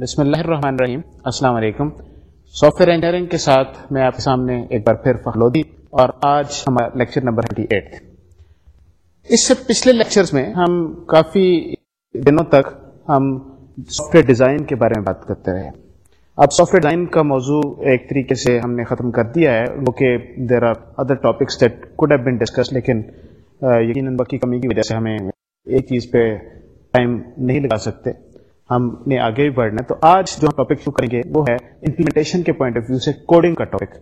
بسم اللہ الرحمن الرحیم السلام علیکم سافٹ ویئر انجینئرنگ کے ساتھ میں آپ کے سامنے ایک بار پھر فخلودی دی اور آج ہمارا لیکچر نمبر تھرٹی ایٹ اس پچھلے لیکچرز میں ہم کافی دنوں تک ہم سافٹ ویئر ڈیزائن کے بارے میں بات کرتے رہے اب سافٹ ویئر ڈیزائن کا موضوع ایک طریقے سے ہم نے ختم کر دیا ہے وہ کہ there are other topics that could have been discussed لیکن یقیناً باقی کمی کی وجہ سے ہمیں ایک چیز پہ ٹائم نہیں لگا سکتے ہم نے آگے بھی بڑھنا ہے تو آج جو ہم ٹاپک شروع کریں گے وہ ہے امپلیمنٹیشن کے پوائنٹ آف ویو سے کوڈنگ کا ٹاپک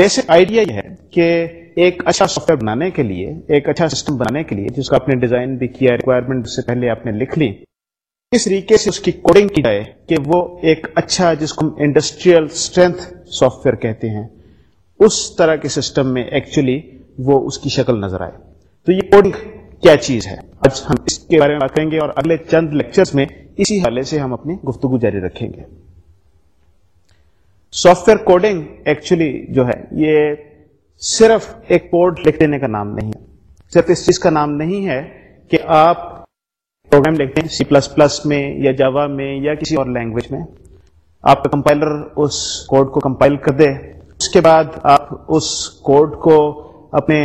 بیسک آئیڈیا یہ ہے کہ ایک اچھا سافٹ ویئر بنانے کے لیے ایک اچھا سسٹم بنانے کے لیے جس کا آپ نے ڈیزائن بھی کیا ریکوائرمنٹ سے پہلے آپ نے لکھ لی اس طریقے سے اس کی کوڈنگ کی جائے کہ وہ ایک اچھا جس کو ہم انڈسٹریل اسٹرینتھ سافٹ ویئر کہتے ہیں اس طرح کے سسٹم میں ایکچولی وہ اس کی شکل نظر آئے تو یہ کوڈنگ کیا چیز ہے آج ہم اس کے بارے میں بات کریں گے اور اگلے چند لیکچرز میں اسی حوالے سے ہم اپنی گفتگو جاری رکھیں گے سافٹ ویئر کوڈنگ ایکچولی جو ہے یہ صرف ایک کوڈ لکھ کا نام نہیں ہے صرف اس چیز کا نام نہیں ہے کہ آپ پروگرام لکھتے ہیں سی پلس پلس میں یا جاوا میں یا کسی اور لینگویج میں آپ کا کمپائلر اس کوڈ کو کمپائل کر دے اس کے بعد آپ اس کوڈ کو اپنے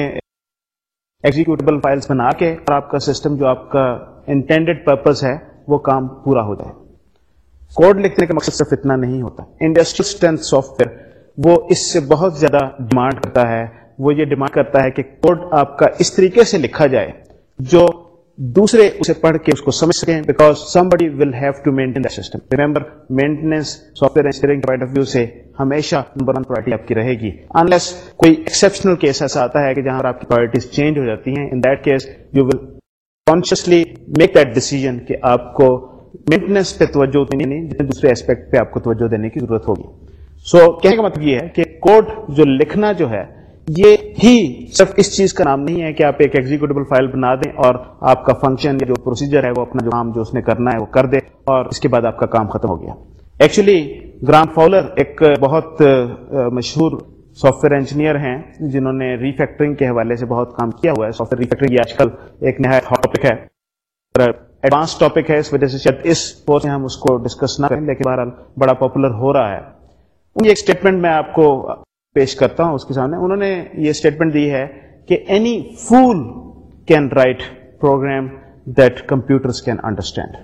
بنا کے اور آپ کا سسٹم جو آپ کا انٹینڈیڈ پرپز ہے وہ کام پورا ہو جائے کوڈ لکھنے کا مقصد صرف اتنا نہیں ہوتا انڈسٹری اسٹرینتھ سافٹ ویئر وہ اس سے بہت زیادہ ڈیمانڈ کرتا ہے وہ یہ ڈیمانڈ کرتا ہے کہ کوڈ آپ کا اس طریقے سے لکھا جائے جو دوسرے اسے پڑھ کے اس کو سمجھ سکیں because somebody will have to maintain the system remember maintenance software point of view سے ہمیشہ نمبر ون پرائرٹی آپ کی رہے گی انلیس کوئی ایکسپشنل کیس ایسا آتا ہے کہ جہاں پر آپ کی پرائرٹیز چینج ہو جاتی ہیں in that case you will consciously make that decision کہ آپ کو مینٹیننس پہ توجہ دینی جتنے دوسرے اسپیکٹ پہ آپ کو توجہ دینے کی ضرورت ہوگی سو so, کہنے کا مطلب یہ ہے کہ کوڈ جو لکھنا جو ہے یہ ہی صرف اس چیز کا نام نہیں ہے کہ آپ ایک ایگزیکٹیبل فائل بنا دیں اور آپ کا فنکشن جو پروسیجر ہے وہ اپنا جو کام جو اس نے کرنا ہے وہ کر دے اور اس کے بعد آپ کا کام ختم ہو گیا ایکچولی گرام فاولر ایک بہت مشہور سافٹ ویئر انجینئر ہیں جنہوں نے ریفیکٹرنگ کے حوالے سے بہت کام کیا ہوا ہے سافٹ ویئر آج کل ایک نیا ٹاپک ہے ایڈوانس ٹاپک ہے اس اس وجہ سے شاید میں ہم اس کو ڈسکس نہ کریں لیکن بہرحال بڑا پاپولر ہو رہا ہے ایک اسٹیٹمنٹ میں آپ کو پیش کرتا ہوں اس کے سامنے انہوں نے یہ اسٹیٹمنٹ دی ہے کہ any fool can write program that computers can understand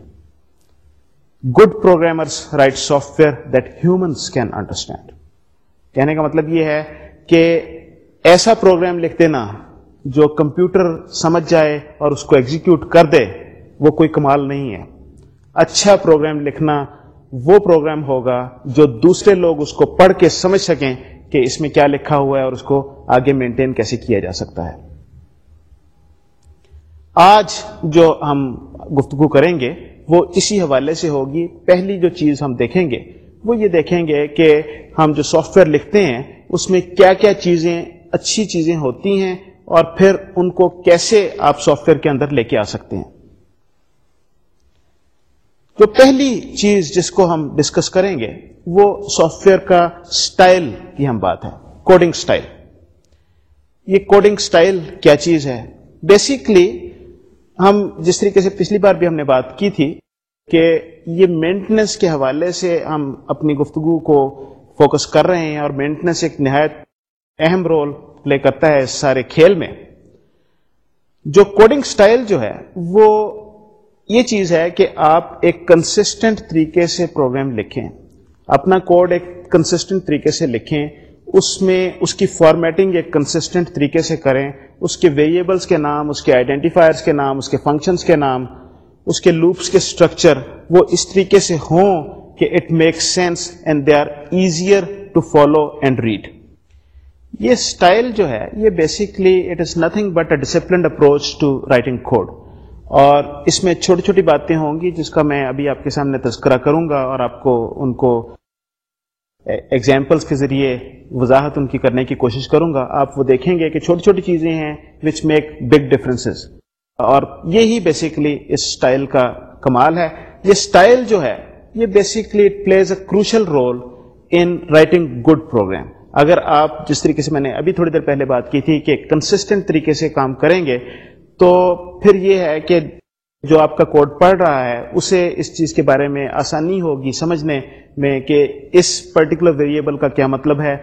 good programmers write software that humans can understand کہنے کا مطلب یہ ہے کہ ایسا پروگرام لکھ دینا جو کمپیوٹر سمجھ جائے اور اس کو ایگزیکیوٹ کر دے وہ کوئی کمال نہیں ہے اچھا پروگرام لکھنا وہ پروگرام ہوگا جو دوسرے لوگ اس کو پڑھ کے سمجھ سکیں کہ اس میں کیا لکھا ہوا ہے اور اس کو آگے مینٹین کیسے کیا جا سکتا ہے آج جو ہم گفتگو کریں گے وہ اسی حوالے سے ہوگی پہلی جو چیز ہم دیکھیں گے وہ یہ دیکھیں گے کہ ہم جو سافٹ ویئر لکھتے ہیں اس میں کیا کیا چیزیں اچھی چیزیں ہوتی ہیں اور پھر ان کو کیسے آپ سافٹ ویئر کے اندر لے کے آ سکتے ہیں تو پہلی چیز جس کو ہم ڈسکس کریں گے وہ سافٹ ویئر کا سٹائل کی ہم بات ہے کوڈنگ سٹائل یہ کوڈنگ سٹائل کیا چیز ہے بیسیکلی ہم جس طریقے سے پچھلی بار بھی ہم نے بات کی تھی کہ یہ مینٹننس کے حوالے سے ہم اپنی گفتگو کو فوکس کر رہے ہیں اور مینٹننس ایک نہایت اہم رول پلے کرتا ہے اس سارے کھیل میں جو کوڈنگ سٹائل جو ہے وہ یہ چیز ہے کہ آپ ایک کنسسٹنٹ طریقے سے پروگرام لکھیں اپنا کوڈ ایک کنسسٹنٹ طریقے سے لکھیں اس میں اس کی فارمیٹنگ ایک کنسسٹنٹ طریقے سے کریں اس کے ویریبلس کے نام اس کے آئیڈینٹیفائرس کے نام اس کے فنکشنس کے نام اس کے لوپس کے اسٹرکچر وہ اس طریقے سے ہوں کہ it make sense and they are easier to follow and read یہ اسٹائل جو ہے یہ basically it is nothing but a disciplined approach to writing code اور اس میں چھوٹی چھوٹی باتیں ہوں گی جس کا میں ابھی آپ کے سامنے تذکرہ کروں گا اور آپ کو ان کو ایگزامپلس کے ذریعے وضاحت ان کی کرنے کی کوشش کروں گا آپ وہ دیکھیں گے کہ چھوٹی چھوٹی چیزیں ہیں وچ میک بگ ڈفرینسز اور یہی بیسکلی اس اسٹائل کا کمال ہے یہ اسٹائل جو ہے یہ basically it plays a crucial role in writing good program اگر آپ جس طریقے سے میں نے ابھی تھوڑی دیر پہلے بات کی تھی کہ کنسسٹنٹ طریقے سے کام کریں گے تو پھر یہ ہے کہ جو آپ کا کوڈ پڑھ رہا ہے اسے اس چیز کے بارے میں آسانی ہوگی سمجھنے میں کہ اس پرٹیکولر ویریبل کا کیا مطلب ہے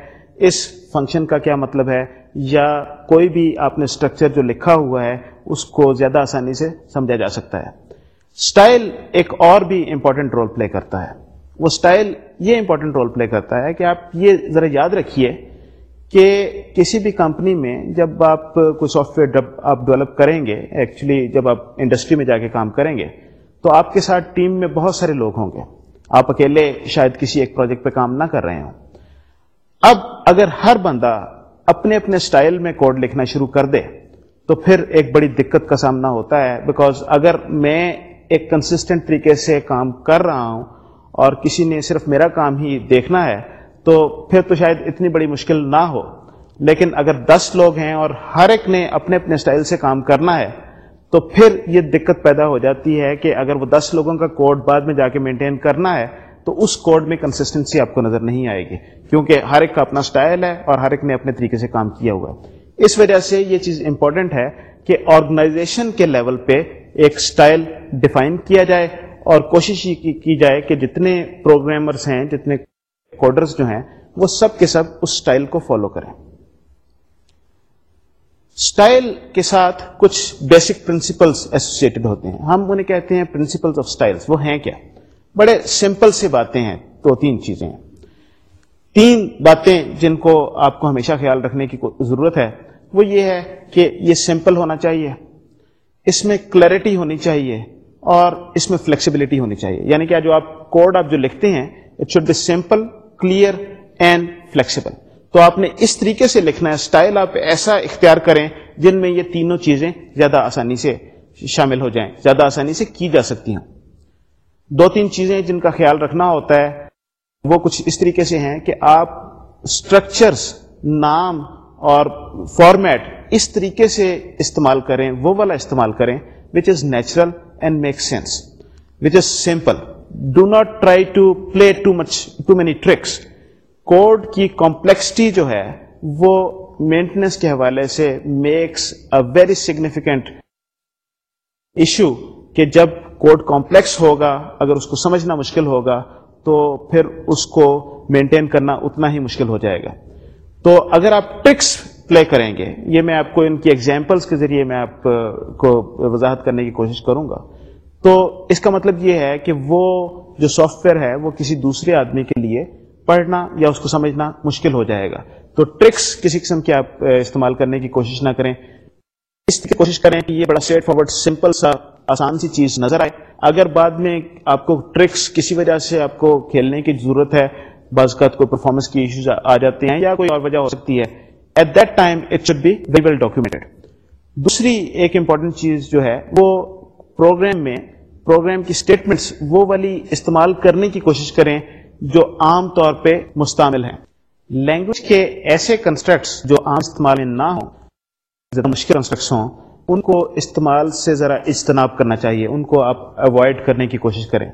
اس فنکشن کا کیا مطلب ہے یا کوئی بھی آپ نے اسٹرکچر جو لکھا ہوا ہے اس کو زیادہ آسانی سے سمجھا جا سکتا ہے اسٹائل ایک اور بھی امپورٹنٹ رول پلے کرتا ہے وہ اسٹائل یہ امپورٹنٹ رول پلے کرتا ہے کہ آپ یہ ذرا یاد رکھیے کہ کسی بھی کمپنی میں جب آپ کو سافٹ ویئر آپ ڈیولپ کریں گے ایکچولی جب آپ انڈسٹری میں جا کے کام کریں گے تو آپ کے ساتھ ٹیم میں بہت سارے لوگ ہوں گے آپ اکیلے شاید کسی ایک پروجیکٹ پہ کام نہ کر رہے ہوں اب اگر ہر بندہ اپنے اپنے اسٹائل میں کوڈ لکھنا شروع کر دے تو پھر ایک بڑی دقت کا سامنا ہوتا ہے بیکاز اگر میں ایک کنسسٹنٹ طریقے سے کام کر رہا ہوں اور کسی نے صرف میرا کام ہی دیکھنا ہے تو پھر تو شاید اتنی بڑی مشکل نہ ہو لیکن اگر دس لوگ ہیں اور ہر ایک نے اپنے اپنے اسٹائل سے کام کرنا ہے تو پھر یہ دقت پیدا ہو جاتی ہے کہ اگر وہ دس لوگوں کا کوڈ بعد میں جا کے مینٹین کرنا ہے تو اس کوڈ میں کنسسٹنسی آپ کو نظر نہیں آئے گی کیونکہ ہر ایک کا اپنا اسٹائل ہے اور ہر ایک نے اپنے طریقے سے کام کیا ہوا ہے اس وجہ سے یہ چیز امپورٹنٹ ہے کہ آرگنائزیشن کے لیول پہ ایک اسٹائل ڈیفائن کیا جائے اور کوشش یہ کی جائے کہ جتنے پروگرامرز ہیں جتنے کوڈرز جو ہیں وہ سب کے سب اس اسٹائل کو فالو کریں اسٹائل کے ساتھ کچھ بیسک پرنسپلس ایسوسیٹڈ ہوتے ہیں ہم انہیں کہتے ہیں پرنسپلس آف اسٹائل وہ ہیں کیا بڑے سمپل سے باتیں ہیں دو تین چیزیں تین باتیں جن کو آپ کو ہمیشہ خیال رکھنے کی ضرورت ہے وہ یہ ہے کہ یہ سمپل ہونا چاہیے اس میں کلیئرٹی ہونی چاہیے اور اس میں فلیکسیبلٹی ہونی چاہیے یعنی کہ جو جو آپ آپ کوڈ لکھتے ہیں it should be simple clear and flexible تو آپ نے اس طریقے سے لکھنا ہے اسٹائل آپ ایسا اختیار کریں جن میں یہ تینوں چیزیں زیادہ آسانی سے شامل ہو جائیں زیادہ آسانی سے کی جا سکتی ہیں دو تین چیزیں جن کا خیال رکھنا ہوتا ہے وہ کچھ اس طریقے سے ہیں کہ آپ اسٹرکچرس نام اور فارمیٹ اس طریقے سے استعمال کریں وہ والا استعمال کریں which is natural and make sense which is simple do not try to play too much too many tricks code کی کمپلیکسٹی جو ہے وہ مینٹیننس کے حوالے سے makes a very significant issue کہ جب کوڈ کمپلیکس ہوگا اگر اس کو سمجھنا مشکل ہوگا تو پھر اس کو مینٹین کرنا اتنا ہی مشکل ہو جائے گا تو اگر آپ ٹرکس پلے کریں گے یہ میں آپ کو ان کی ایگزامپلس کے ذریعے میں آپ کو وضاحت کرنے کی کوشش کروں گا تو اس کا مطلب یہ ہے کہ وہ جو سافٹ ویئر ہے وہ کسی دوسرے آدمی کے لیے پڑھنا یا اس کو سمجھنا مشکل ہو جائے گا تو ٹرکس کسی قسم کے آپ استعمال کرنے کی کوشش نہ کریں اس کی کوشش کریں کہ یہ بڑا فارورڈ سمپل سا آسان سی چیز نظر آئے اگر بعد میں آپ کو ٹرکس کسی وجہ سے آپ کو کھیلنے کی ضرورت ہے بعض کا کوئی پرفارمنس کی ایشوز آ جاتے ہیں یا کوئی اور وجہ ہو سکتی ہے at that time it be very well دوسری ایک امپورٹنٹ چیز جو ہے وہ پروگرام میں پروگرام کی اسٹیٹمنٹس وہ والی استعمال کرنے کی کوشش کریں جو عام طور پہ مستعمل ہیں لینگویج کے ایسے کنسٹرکٹس جو عام استعمال میں نہ ہوں مشکل کنسٹرکٹس ہوں ان کو استعمال سے ذرا اجتناب کرنا چاہیے ان کو آپ اوائڈ کرنے کی کوشش کریں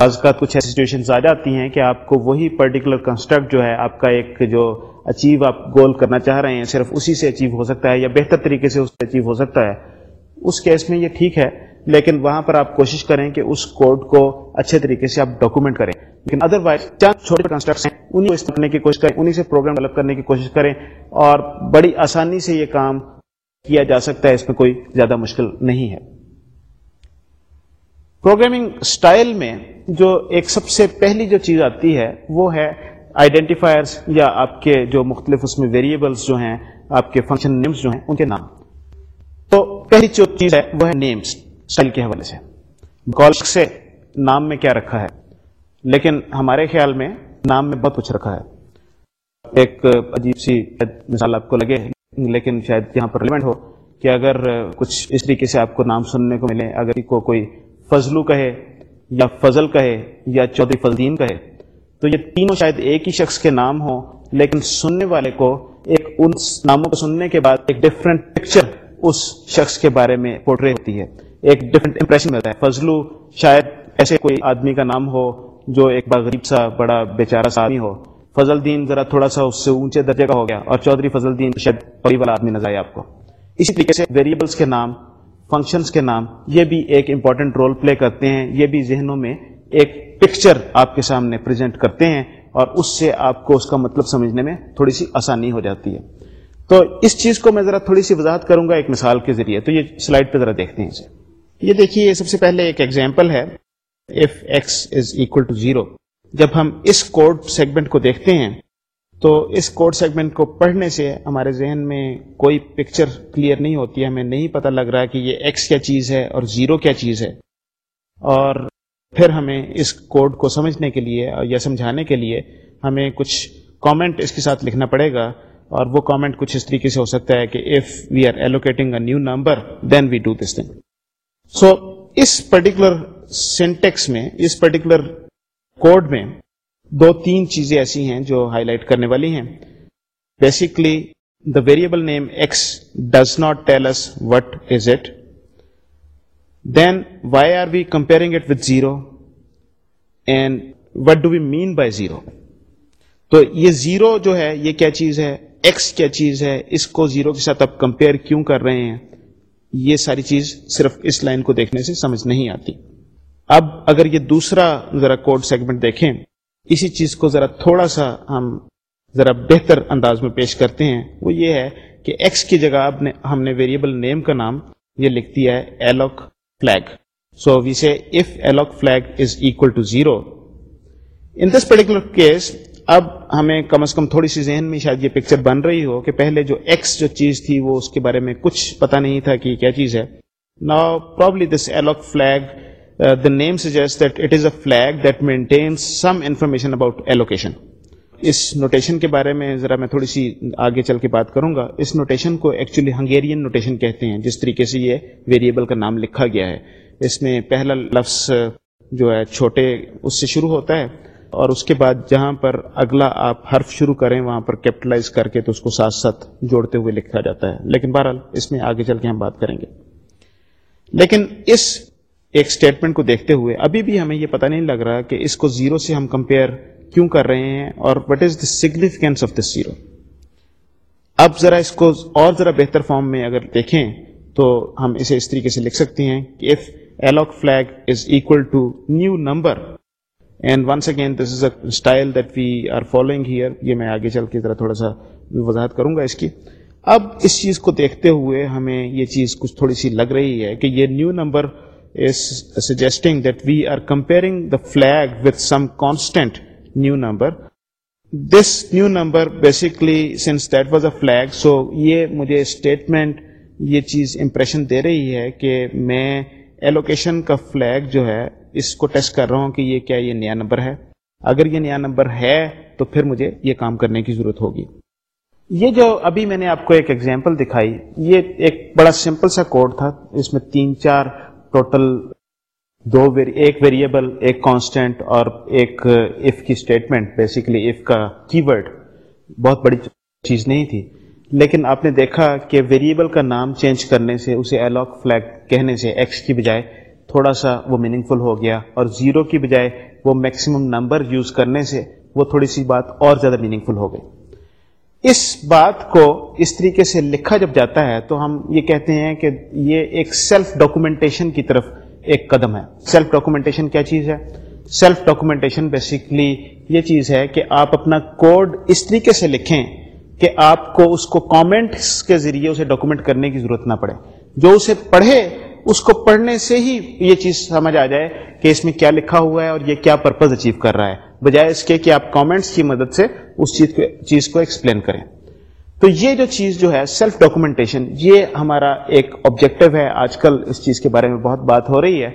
بعض کچھ ایسی سچویشن آ جاتی ہیں کہ آپ کو وہی پرٹیکولر کنسٹرکٹ جو ہے آپ کا ایک جو اچیو آپ گول کرنا چاہ رہے ہیں صرف اسی سے اچیو ہو سکتا ہے یا بہتر طریقے سے اس سے اچیو ہو سکتا ہے اس کیس میں یہ ٹھیک ہے لیکن وہاں پر آپ کوشش کریں کہ اس کوڈ کو اچھے طریقے سے آپ ڈاکومنٹ کریں لیکن ادر وائز چند چھوٹے کنسٹرکٹس ہیں انہیں کو استعمال کی کوشش کریں انہیں سے پروگرام ڈیولپ کرنے کی کوشش کریں اور بڑی آسانی سے یہ کام کیا جا سکتا ہے اس میں کوئی زیادہ مشکل نہیں ہے پروگرامنگ اسٹائل میں جو ایک سب سے پہلی جو چیز آتی ہے وہ ہے آئیڈینٹیفائرس یا آپ کے جو مختلف اس میں ویریبلس جو ہیں آپ کے فنکشن جو ہیں ان کے نام تو پہلی جو چیز ہے وہ ہے نیمس نام میں کیا رکھا ہے لیکن ہمارے خیال میں نام میں بہت کچھ رکھا ہے ایک عجیب سی مثال آپ کو لگے لیکن شاید یہاں پر ریلیونٹ ہو کہ اگر کچھ اس طریقے سے آپ کو نام سننے کو ملے اگر کو کوئی فضلو کہے یا فضل کہے یا چودھری فضلین کہے تو یہ تینوں شاید ایک ہی شخص کے نام ہو لیکن سننے والے کو ایک ان ناموں کو سننے کے کے بعد ایک ڈفرینٹ پکچر اس شخص بارے میں پورٹری ہوتی ہے ایک ڈفرینٹ امپریشن ملتا ہے فضلو شاید ایسے کوئی آدمی کا نام ہو جو ایک بڑا غریب سا بڑا بے سا آدمی ہو فضل دین ذرا تھوڑا سا اس سے اونچے درجے کا ہو گیا اور چودھری فضل دین شاید بڑی والا آدمی نظر آئے آپ کو اسی طریقے سے ویریبلس کے نام فنکشنس کے نام یہ بھی ایک امپورٹنٹ رول پلے کرتے ہیں یہ بھی ذہنوں میں ایک پکچر آپ کے سامنے پریزنٹ کرتے ہیں اور اس سے آپ کو اس کا مطلب سمجھنے میں تھوڑی سی آسانی ہو جاتی ہے تو اس چیز کو میں ذرا تھوڑی سی وضاحت کروں گا ایک مثال کے ذریعے تو یہ سلائڈ پہ ذرا دیکھتے ہیں اسے یہ دیکھیے سب سے پہلے ایک ایگزامپل ہے جب ہم اس کوڈ سیگمنٹ کو دیکھتے ہیں تو اس کوڈ سیگمنٹ کو پڑھنے سے ہمارے ذہن میں کوئی پکچر کلیئر نہیں ہوتی ہے ہمیں نہیں پتہ لگ رہا کہ یہ ایکس کیا چیز ہے اور زیرو کیا چیز ہے اور پھر ہمیں اس کوڈ کو سمجھنے کے لیے یا سمجھانے کے لیے ہمیں کچھ کامنٹ اس کے ساتھ لکھنا پڑے گا اور وہ کامنٹ کچھ اس طریقے سے ہو سکتا ہے کہ if we are allocating a new number then we do this thing so us particular syntax میں اس پرٹیکولر کوڈ میں دو تین چیزیں ایسی ہیں جو ہائی لائٹ کرنے والی ہیں basically the variable name x does not tell us what is it then why are we comparing it with zero and what do we mean by zero تو یہ زیرو جو ہے یہ کیا چیز ہے ایکس کیا چیز ہے اس کو زیرو کے ساتھ آپ کمپیئر کیوں کر رہے ہیں یہ ساری چیز صرف اس لائن کو دیکھنے سے سمجھ نہیں آتی اب اگر یہ دوسرا ذرا کوڈ سیگمنٹ دیکھیں اسی چیز کو ذرا تھوڑا سا ہم ذرا بہتر انداز میں پیش کرتے ہیں وہ یہ ہے کہ ایکس کی جگہ اب نے ہم ویریبل نیم کا نام یہ لکھ دیا ہے alloc alloc flag flag so we is equal to zero in this particular case اب ہمیں کم از کم تھوڑی سی ذہن میں شاید یہ پکچر بن رہی ہو کہ پہلے جو ایکس جو چیز تھی وہ اس کے بارے میں کچھ پتا نہیں تھا کہ کیا چیز ہے نا probably this alloc flag the name suggest that it is a flag that maintain us notation کے بارے میں ذرا میں تھوڑی سی آگے چل کے بات کروں گا اس نوٹیشن کو ایکچولی ہنگیرین نوٹیشن کہتے ہیں جس طریقے سے یہ ویریبل کا نام لکھا گیا ہے اس میں پہلا لفظ uh, جو ہے چھوٹے اس سے شروع ہوتا ہے اور اس کے بعد جہاں پر اگلا آپ حرف شروع کریں وہاں پر کیپٹلائز کر کے تو اس کو ساتھ ساتھ جوڑتے ہوئے لکھا جاتا ہے لیکن بہرحال اس میں آگے چل کے ہم بات کریں گے لیکن اس ایک اسٹیٹمنٹ کو دیکھتے ہوئے ابھی بھی ہمیں یہ پتا نہیں لگ رہا کہ اس کو زیرو سے ہم کمپیئر کیوں کر رہے ہیں اور what is the significance of this zero اب ذرا اس کو اور ذرا بہتر فارم میں اگر دیکھیں تو ہم اسے اس طریقے سے لکھ سکتے ہیں کہ if flag is is equal to new number and once again this a style that we are following here یہ میں آگے چل کے ذرا تھوڑا سا وضاحت کروں گا اس کی اب اس چیز کو دیکھتے ہوئے ہمیں یہ چیز کچھ تھوڑی سی لگ رہی ہے کہ یہ نیو نمبر فلیکلیٹمنٹیشن کا فلگ جو ہے اس کو ٹیسٹ کر رہا ہوں کہ یہ کیا یہ نیا نمبر ہے اگر یہ نیا نمبر ہے تو پھر مجھے یہ کام کرنے کی ضرورت ہوگی یہ جو ابھی میں نے آپ کو ایک ایگزامپل دکھائی یہ ایک بڑا سمپل سا کوڈ تھا اس میں تین چار ٹوٹل دو ایک ویریبل ایک کانسٹینٹ اور ایک ایف کی اسٹیٹمنٹ بیسیکلی ایف کا کی ورڈ بہت بڑی چیز نہیں تھی لیکن آپ نے دیکھا کہ ویریبل کا نام چینج کرنے سے اسے الاک فلیگ کہنے سے ایکس کی بجائے تھوڑا سا وہ میننگ فل ہو گیا اور زیرو کی بجائے وہ میکسیمم نمبر یوز کرنے سے وہ تھوڑی سی بات اور زیادہ میننگ فل ہو گئی اس بات کو اس طریقے سے لکھا جب جاتا ہے تو ہم یہ کہتے ہیں کہ یہ ایک سیلف ڈاکومنٹیشن کی طرف ایک قدم ہے سیلف ڈاکومنٹیشن کیا چیز ہے سیلف ڈاکومنٹیشن بیسکلی یہ چیز ہے کہ آپ اپنا کوڈ اس طریقے سے لکھیں کہ آپ کو اس کو کامنٹس کے ذریعے اسے ڈاکومنٹ کرنے کی ضرورت نہ پڑے جو اسے پڑھے اس کو پڑھنے سے ہی یہ چیز سمجھ آ جائے کہ اس میں کیا لکھا ہوا ہے اور یہ کیا پرپز اچیو کر رہا ہے بجائے اس کے کہ آپ کامنٹس کی مدد سے اس چیز کو چیز کو ایکسپلین کریں تو یہ جو چیز جو ہے سیلف ڈاکومنٹیشن یہ ہمارا ایک آبجیکٹو ہے آج کل اس چیز کے بارے میں بہت بات ہو رہی ہے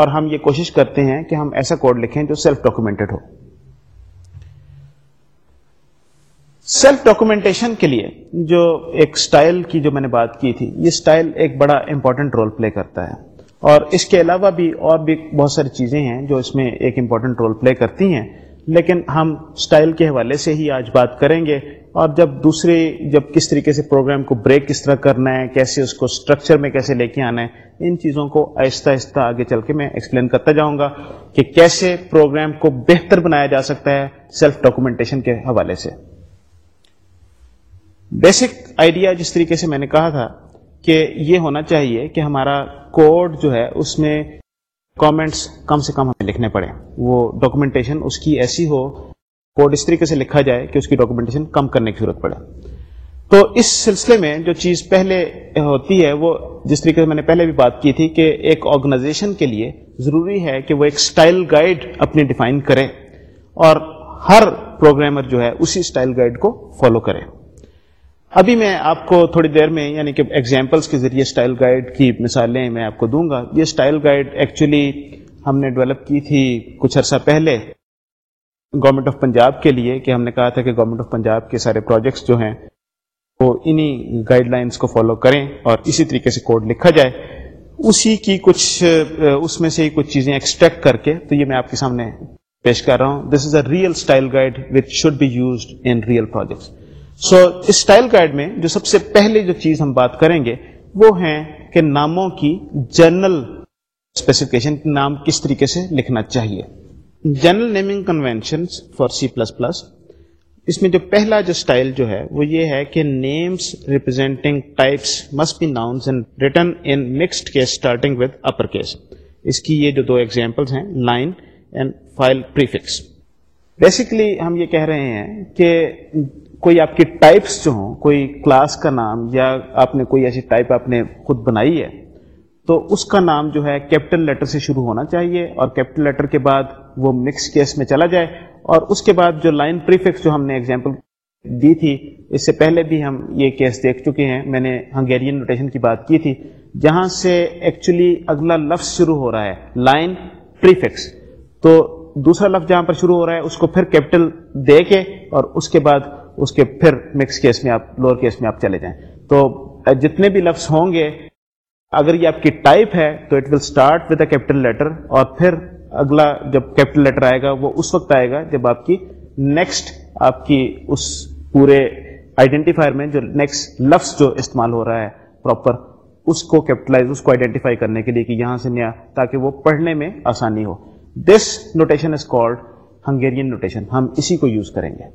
اور ہم یہ کوشش کرتے ہیں کہ ہم ایسا کوڈ لکھیں جو سیلف ڈاکومنٹڈ ہو سیلف ڈاکومنٹیشن کے لیے جو ایک سٹائل کی جو میں نے بات کی تھی یہ سٹائل ایک بڑا امپورٹنٹ رول پلے کرتا ہے اور اس کے علاوہ بھی اور بھی بہت ساری چیزیں ہیں جو اس میں ایک امپورٹنٹ رول پلے کرتی ہیں لیکن ہم اسٹائل کے حوالے سے ہی آج بات کریں گے اور جب دوسرے جب کس طریقے سے پروگرام کو بریک کس طرح کرنا ہے کیسے اس کو اسٹرکچر میں کیسے لے کے آنا ہے ان چیزوں کو آہستہ آہستہ آگے چل کے میں ایکسپلین کرتا جاؤں گا کہ کیسے پروگرام کو بہتر بنایا جا سکتا ہے سیلف ڈاکومنٹیشن کے حوالے سے بیسک آئیڈیا جس طریقے سے میں نے کہا تھا کہ یہ ہونا چاہیے کہ ہمارا کوڈ جو ہے اس میں کامنٹس کم سے کم ہمیں لکھنے پڑے وہ ڈاکومنٹیشن اس کی ایسی ہو کوڈ اس طریقے سے لکھا جائے کہ اس کی ڈاکومنٹیشن کم کرنے کی ضرورت پڑے تو اس سلسلے میں جو چیز پہلے ہوتی ہے وہ جس طریقے سے میں نے پہلے بھی بات کی تھی کہ ایک آرگنائزیشن کے لیے ضروری ہے کہ وہ ایک اسٹائل گائیڈ اپنی ڈیفائن کرے اور ہر پروگرامر جو ہے اسی اسٹائل گائیڈ کو فالو کرے ابھی میں آپ کو تھوڑی دیر میں یعنی کہ ایگزامپلس کے ذریعے اسٹائل گائیڈ کی مثالیں میں آپ کو دوں گا یہ اسٹائل گائیڈ ایکچولی ہم نے ڈیولپ کی تھی کچھ عرصہ پہلے گورنمنٹ آف پنجاب کے لیے کہ ہم نے کہا تھا کہ گورنمنٹ آف پنجاب کے سارے پروجیکٹس جو ہیں وہ انہی گائیڈ لائنس کو فالو کریں اور اسی طریقے سے کوڈ لکھا جائے اسی کی کچھ اس میں سے کچھ چیزیں ایکسٹریکٹ کر کے تو یہ میں آپ کے سامنے پیش کر رہا ہوں this is a real style guide which should be used in real projects so us style guide میں جو سب سے پہلے جو چیز ہم بات کریں گے وہ ہیں کہ ناموں کی جنرل اسپیسیفکیشن نام کس طریقے سے لکھنا چاہیے general naming convention for C plus plus اس میں جو پہلا جو اسٹائل جو ہے وہ یہ ہے کہ names representing types must be nouns and written in mixed case starting with upper case اس کی یہ جو دو ایگزامپلس ہیں line and file prefix basically ہم یہ کہہ رہے ہیں کہ کوئی آپ کی ٹائپس جو ہوں کوئی کلاس کا نام یا آپ نے کوئی ایسی ٹائپ آپ نے خود بنائی ہے تو اس کا نام جو ہے کیپٹل لیٹر سے شروع ہونا چاہیے اور کیپٹل لیٹر کے بعد وہ مکس کیس میں چلا جائے اور اس کے بعد جو لائن پریفکس جو ہم نے ایگزامپل دی تھی اس سے پہلے بھی ہم یہ کیس دیکھ چکے ہیں میں نے ہنگیرین نوٹیشن کی بات کی تھی جہاں سے ایکچولی اگلا لفظ شروع ہو رہا ہے لائن پریفکس تو دوسرا لفظ جہاں پر شروع ہو رہا ہے اس کو پھر کیپٹل دے کے اور اس کے بعد اس کے پھر مکس کیس میں آپ لوور کیس میں آپ چلے جائیں تو جتنے بھی لفظ ہوں گے اگر یہ آپ کی ٹائپ ہے تو it will start with a capital letter اور پھر اگلا جب کیپٹل لیٹر آئے گا وہ اس وقت آئے گا جب آپ کی نیکسٹ آپ کی اس پورے آئیڈینٹیفائر میں جو نیکسٹ لفظ جو استعمال ہو رہا ہے پراپر اس کو کیپٹلائز اس کو آئیڈینٹیفائی کرنے کے لیے کہ یہاں سے نیا تاکہ وہ پڑھنے میں آسانی ہو this notation is called Hungarian notation ہم اسی کو یوز کریں گے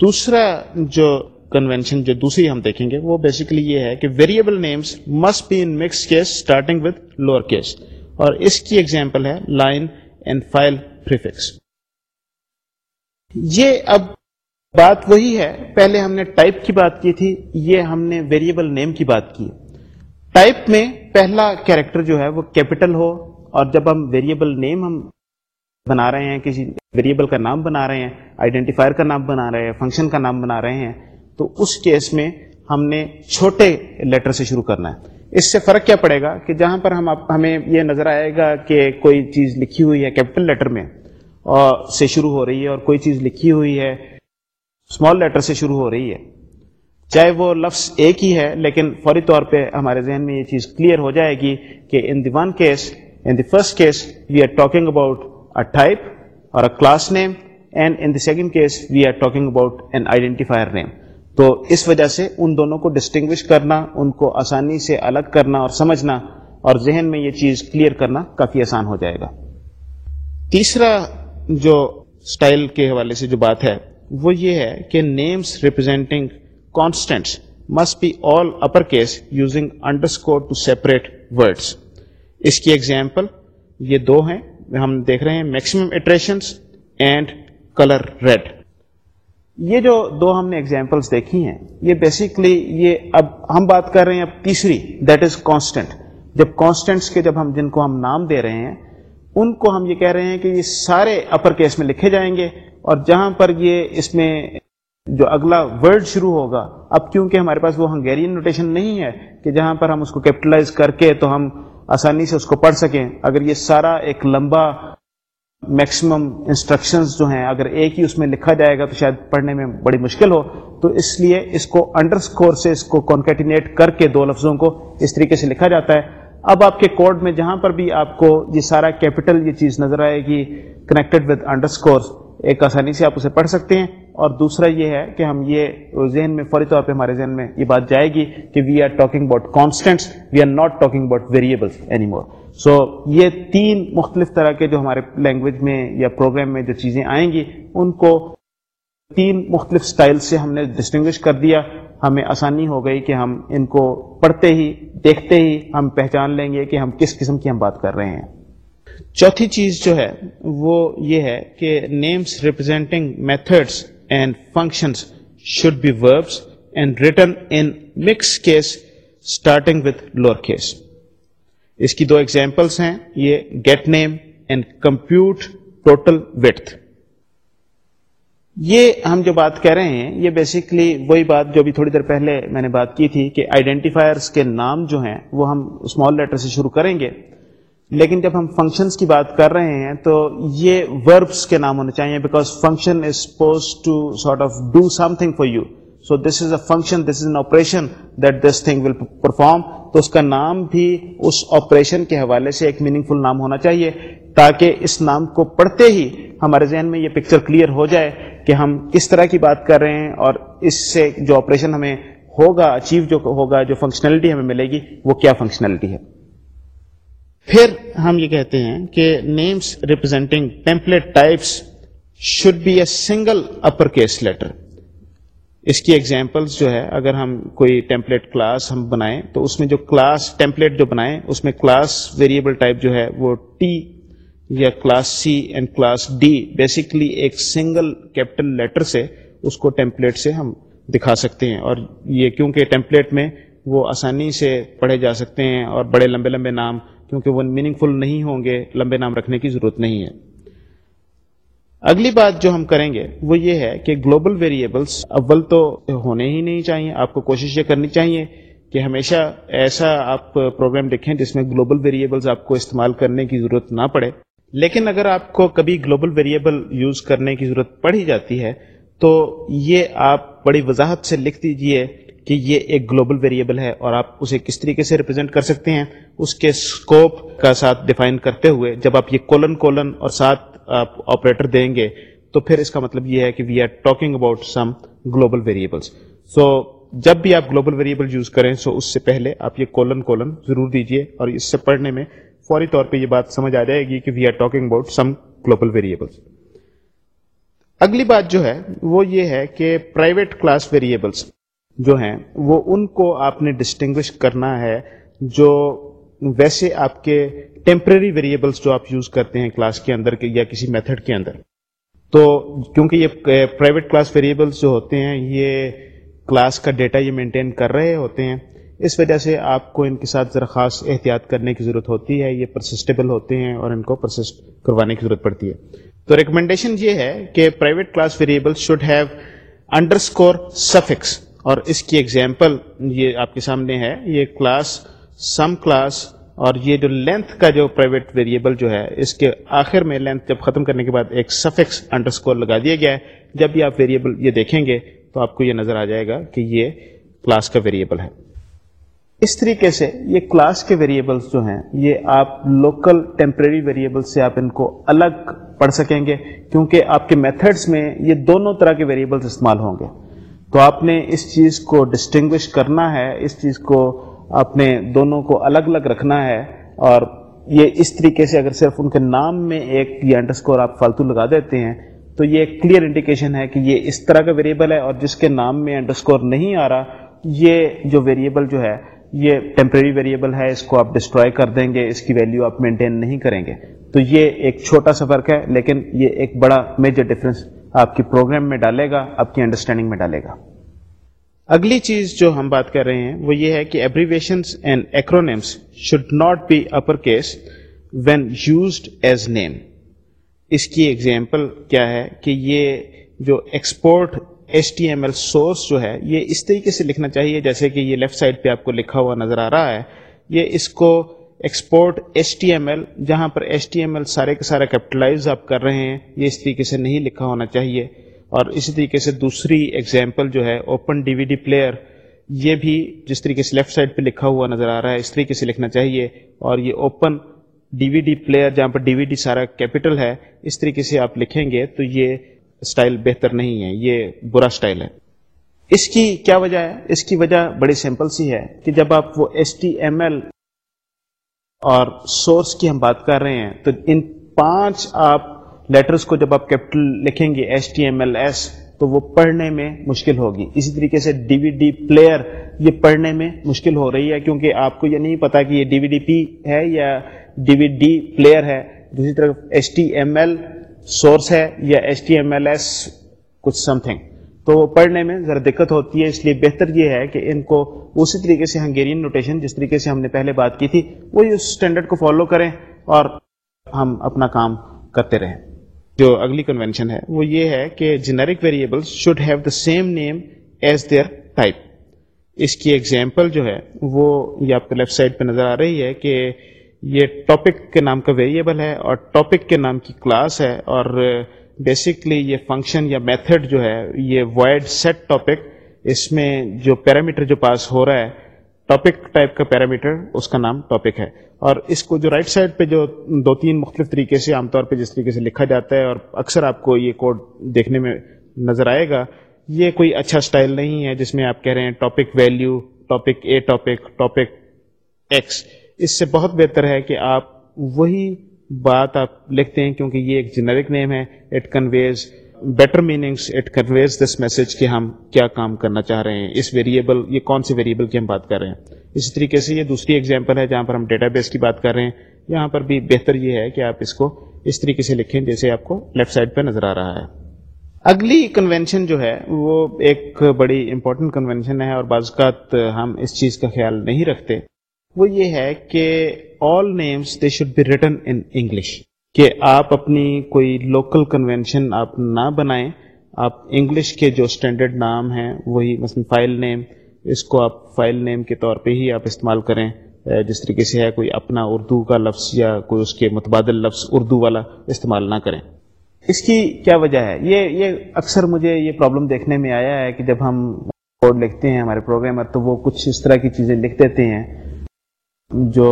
دوسرا جو کنوینشن جو دوسری ہم دیکھیں گے وہ بیسکلی یہ ہے کہ variable names must be in mix case starting with lower case اور اس کی ایگزامپل ہے لائن اینڈ فائل فریفکس یہ اب بات وہی ہے پہلے ہم نے ٹائپ کی بات کی تھی یہ ہم نے ویریبل نیم کی بات کی ٹائپ میں پہلا کیریکٹر جو ہے وہ کیپٹل ہو اور جب ہم ویریبل نیم ہم بنا رہے ہیں کسی ویریبل کا نام بنا رہے ہیں آئیڈینٹیفائر کا نام بنا رہے ہیں فنکشن کا نام بنا رہے ہیں تو اس کیس میں ہم نے چھوٹے لیٹر سے شروع کرنا ہے اس سے فرق کیا پڑے گا کہ جہاں پر ہم ہمیں یہ نظر آئے گا کہ کوئی چیز لکھی ہوئی ہے کیپٹل لیٹر میں اور سے شروع ہو رہی ہے اور کوئی چیز لکھی ہوئی ہے اسمال لیٹر سے شروع ہو رہی ہے چاہے وہ لفظ ایک ہی ہے لیکن فوری طور پہ ہمارے ذہن میں یہ چیز کلیئر ہو جائے گی کہ in the one case in the first case we are talking about a type or a class name and in the second case we are talking about an identifier name تو اس وجہ سے ان دونوں کو distinguish کرنا ان کو آسانی سے الگ کرنا اور سمجھنا اور ذہن میں یہ چیز کلیئر کرنا کافی آسان ہو جائے گا تیسرا جو اسٹائل کے حوالے سے جو بات ہے وہ یہ ہے کہ names representing constants must be all upper case using underscore to separate words اس کی ایگزامپل یہ دو ہیں ہم دیکھ رہے ہیں maximum iterations and colour red یہ جو دو ہم نے ایگزامپلس دیکھی ہیں یہ بیسیکلی یہ اب ہم بات کر رہے ہیں اب تیسری دیٹ از کانسٹنٹ جب کانسٹنٹس کے جب ہم جن کو ہم نام دے رہے ہیں ان کو ہم یہ کہہ رہے ہیں کہ یہ سارے اپر کیس میں لکھے جائیں گے اور جہاں پر یہ اس میں جو اگلا ورڈ شروع ہوگا اب کیونکہ ہمارے پاس وہ ہنگیرین نوٹیشن نہیں ہے کہ جہاں پر ہم اس کو کیپٹلائز کر کے تو ہم آسانی سے اس کو پڑھ سکیں اگر یہ سارا ایک لمبا میکسیمم انسٹرکشنز جو ہیں اگر ایک ہی اس میں لکھا جائے گا تو شاید پڑھنے میں بڑی مشکل ہو تو اس لیے اس کو انڈر اسکور سے اس کو کانکیٹینیٹ کر کے دو لفظوں کو اس طریقے سے لکھا جاتا ہے اب آپ کے کوڈ میں جہاں پر بھی آپ کو یہ سارا کیپٹل یہ چیز نظر آئے گی کنیکٹڈ ود انڈر اسکور ایک آسانی سے آپ اسے پڑھ سکتے ہیں اور دوسرا یہ ہے کہ ہم یہ ذہن میں فوری طور پہ ہمارے ذہن میں یہ بات جائے گی کہ we are talking about constants we are not talking about variable any more so یہ تین مختلف طرح کے جو ہمارے لینگویج میں یا پروگرام میں جو چیزیں آئیں گی ان کو تین مختلف اسٹائل سے ہم نے ڈسٹنگوش کر دیا ہمیں آسانی ہو گئی کہ ہم ان کو پڑھتے ہی دیکھتے ہی ہم پہچان لیں گے کہ ہم کس قسم کی ہم بات کر رہے ہیں چوتھی چیز جو ہے وہ یہ ہے کہ names representing methods and functions should be verbs and written in mix case case starting with lower اس کی دو ایگزامپلس ہیں یہ get name and compute total with یہ ہم جو بات کہہ رہے ہیں یہ بیسکلی وہی بات جو ابھی تھوڑی دیر پہلے میں نے بات کی تھی کہ آئیڈینٹیفائرس کے نام جو ہیں وہ ہم اسمال لیٹر سے شروع کریں گے لیکن جب ہم فنکشنس کی بات کر رہے ہیں تو یہ وربس کے نام ہونے چاہیے because function is suppose to sort of do something for you so this is a function this is an operation that this thing will perform تو اس کا نام بھی اس آپریشن کے حوالے سے ایک میننگ فل نام ہونا چاہیے تاکہ اس نام کو پڑھتے ہی ہمارے ذہن میں یہ پکچر کلیئر ہو جائے کہ ہم کس طرح کی بات کر رہے ہیں اور اس سے جو آپریشن ہمیں ہوگا اچیو جو ہوگا جو فنکشنلٹی ہمیں ملے گی وہ کیا فنکشنلٹی ہے پھر ہم یہ کہتے ہیں کہ names representing template types should be a single upper case letter اس کی ایگزامپلس جو ہے اگر ہم کوئی ٹیمپلیٹ کلاس ہم بنائیں تو اس میں جو کلاس ٹیمپلیٹ جو بنائیں اس میں کلاس ویریبل ٹائپ جو ہے وہ ٹی یا class C and class D basically ایک سنگل کیپٹل لیٹر سے اس کو ٹیمپلیٹ سے ہم دکھا سکتے ہیں اور یہ کیونکہ ٹیمپلیٹ میں وہ آسانی سے پڑھے جا سکتے ہیں اور بڑے لمبے لمبے نام کیونکہ وہ میننگ فل نہیں ہوں گے لمبے نام رکھنے کی ضرورت نہیں ہے اگلی بات جو ہم کریں گے وہ یہ ہے کہ گلوبل ویریبلس اول تو ہونے ہی نہیں چاہیے آپ کو کوشش یہ کرنی چاہیے کہ ہمیشہ ایسا آپ پروگرام دیکھیں جس میں گلوبل ویریبلس آپ کو استعمال کرنے کی ضرورت نہ پڑے لیکن اگر آپ کو کبھی گلوبل ویریبل یوز کرنے کی ضرورت پڑ ہی جاتی ہے تو یہ آپ بڑی وضاحت سے لکھ دیجئے کہ یہ ایک گلوبل ویریبل ہے اور آپ اسے کس طریقے سے ریپرزینٹ کر سکتے ہیں اس کے اسکوپ کا ساتھ ڈیفائن کرتے ہوئے جب آپ یہ کولن کولن اور ساتھ آپ آپریٹر دیں گے تو پھر اس کا مطلب یہ ہے کہ we are talking about some global variables so جب بھی آپ گلوبل ویریبل یوز کریں سو اس سے پہلے آپ یہ کولن کولن ضرور دیجیے اور اس سے پڑھنے میں فوری طور پہ یہ بات سمجھ آ جائے گی کہ we are talking about some global variables اگلی بات جو ہے وہ یہ ہے کہ پرائیویٹ کلاس ویریبلس جو ہیں وہ ان کو آپ نے ڈسٹنگوش کرنا ہے جو ویسے آپ کے ٹیمپرری ویریبلس جو آپ یوز کرتے ہیں کلاس کے اندر یا کسی میتھڈ کے اندر تو کیونکہ یہ پرائیویٹ کلاس ویریبلس جو ہوتے ہیں یہ کلاس کا ڈیٹا یہ مینٹین کر رہے ہوتے ہیں اس وجہ سے آپ کو ان کے ساتھ ذرا خاص احتیاط کرنے کی ضرورت ہوتی ہے یہ پرسسٹیبل ہوتے ہیں اور ان کو پرسسٹ کروانے کی ضرورت پڑتی ہے تو ریکمنڈیشن یہ ہے کہ private class variable should have underscore suffix اور اس کی ایگزامپل یہ آپ کے سامنے ہے یہ کلاس سم کلاس اور یہ جو لینتھ کا جو پرائیویٹ ویریبل جو ہے اس کے آخر میں لینتھ جب ختم کرنے کے بعد ایک سفیکس انڈرسکور لگا دیا گیا ہے جب بھی آپ ویریبل یہ دیکھیں گے تو آپ کو یہ نظر آ جائے گا کہ یہ کلاس کا ویریبل ہے اس طریقے سے یہ کلاس کے ویریبلس جو ہیں یہ آپ لوکل ٹیمپریری ویریبل سے آپ ان کو الگ پڑھ سکیں گے کیونکہ آپ کے میتھڈس میں یہ دونوں طرح کے ویریبلس استعمال ہوں گے تو آپ نے اس چیز کو ڈسٹنگوش کرنا ہے اس چیز کو اپنے دونوں کو الگ الگ رکھنا ہے اور یہ اس طریقے سے اگر صرف ان کے نام میں ایک یہ انڈر اسکور آپ فالتو لگا دیتے ہیں تو یہ ایک کلیئر انڈیکیشن ہے کہ یہ اس طرح کا ویریبل ہے اور جس کے نام میں انڈر اسکور نہیں آ رہا یہ جو ویریبل جو ہے یہ ٹیمپریری ویریبل ہے اس کو آپ ڈسٹروائے کر دیں گے اس کی ویلیو آپ مینٹین نہیں کریں گے تو یہ ایک چھوٹا سا فرق ہے لیکن یہ ایک بڑا میجر ڈفرینس آپ کے پروگرام میں ڈالے گا آپ کی انڈرسٹینڈنگ میں ڈالے گا اگلی چیز جو ہم بات کر رہے ہیں وہ یہ ہے کہ abbreviations and acronyms should not be upper case when used as name اس کی ایگزامپل کیا ہے کہ یہ جو export S T M L source جو ہے یہ اس طریقے سے لکھنا چاہیے جیسے کہ یہ لیفٹ سائڈ پہ آپ کو لکھا ہوا نظر آ رہا ہے یہ اس کو export S T M L جہاں پر ایس ٹی ایم ایل سارے کے سارے کیپٹلائز آپ کر رہے ہیں یہ اس طریقے سے نہیں لکھا ہونا چاہیے اور اسی طریقے سے دوسری ایگزامپل جو ہے open D V D player یہ بھی جس طریقے سے لیفٹ سائڈ پہ لکھا ہوا نظر آ رہا ہے اس طریقے سے لکھنا چاہیے اور یہ open D V D player جہاں پر ڈی وی ڈی سارا کیپٹل ہے اس طریقے سے آپ لکھیں گے تو یہ اسٹائل بہتر نہیں ہے یہ برا اسٹائل ہے اس کی کیا وجہ ہے اس کی وجہ بڑی سمپل سی ہے کہ جب آپ وہ ایس ٹی ایم ایل اور سورس کی ہم بات کر رہے ہیں تو ان پانچ آپ لیٹرز کو جب آپ کیپٹل لکھیں گے S T M L S تو وہ پڑھنے میں مشکل ہوگی اسی طریقے سے ڈی وی ڈی پلیئر یہ پڑھنے میں مشکل ہو رہی ہے کیونکہ آپ کو یہ نہیں پتا کہ یہ ڈی وی ڈی پی ہے یا ڈی وی ڈی پلیئر ہے دوسری طرف S T M L source ہے یا S T M L S کچھ سم تھنگ تو پڑھنے میں ذرا دقت ہوتی ہے اس لیے بہتر یہ ہے کہ ان کو اسی طریقے سے ہنگیرین نوٹیشن جس طریقے سے ہم نے پہلے بات کی تھی وہی اسٹینڈرڈ کو فالو کریں اور ہم اپنا کام کرتے رہیں جو اگلی کنونشن ہے وہ یہ ہے کہ generic variable should have the same name as their type اس کی ایگزامپل جو ہے وہ یہ آپ کو لیفٹ سائڈ پہ نظر آ رہی ہے کہ یہ ٹاپک کے نام کا ویریبل ہے اور ٹاپک کے نام کی کلاس ہے اور بیسکلی یہ فنکشن یا میتھڈ جو ہے یہ وائڈ سیٹ ٹاپک اس میں جو پیرامیٹر جو پاس ہو رہا ہے ٹاپک ٹائپ کا پیرامیٹر اس کا نام ٹاپک ہے اور اس کو جو رائٹ right سائڈ پہ جو دو تین مختلف طریقے سے عام طور پہ جس طریقے سے لکھا جاتا ہے اور اکثر آپ کو یہ کوڈ دیکھنے میں نظر آئے گا یہ کوئی اچھا اسٹائل نہیں ہے جس میں آپ کہہ رہے ہیں topic value topic a topic topic x اس سے بہت بہتر ہے کہ آپ وہی بات آپ لکھتے ہیں کیونکہ یہ ایک جنرک نیم ہے it conveys better meanings it conveys this message کہ ہم کیا کام کرنا چاہ رہے ہیں اس ویریبل یہ کون سے ویریبل کی ہم بات کر رہے ہیں اسی طریقے سے یہ دوسری ایگزامپل ہے جہاں پر ہم ڈیٹا بیس کی بات کر رہے ہیں یہاں پر بھی بہتر یہ ہے کہ آپ اس کو اس طریقے سے لکھیں جیسے آپ کو لیفٹ سائڈ پہ نظر آ رہا ہے اگلی کنونشن جو ہے وہ ایک بڑی امپورٹنٹ کنونشن ہے اور بعض ہم اس چیز کا خیال نہیں رکھتے وہ یہ ہے کہ all names they should be written in English کہ آپ اپنی کوئی لوکل کنوینشن آپ نہ بنائیں آپ انگلش کے جو اسٹینڈرڈ نام ہیں وہی فائل نیم اس کو آپ فائل نیم کے طور پہ ہی آپ استعمال کریں جس طریقے سے ہے کوئی اپنا اردو کا لفظ یا کوئی اس کے متبادل لفظ اردو والا استعمال نہ کریں اس کی کیا وجہ ہے یہ یہ اکثر مجھے یہ پرابلم دیکھنے میں آیا ہے کہ جب ہم کوڈ لکھتے ہیں ہمارے پروگرامر تو وہ کچھ اس طرح کی چیزیں لکھ دیتے ہیں جو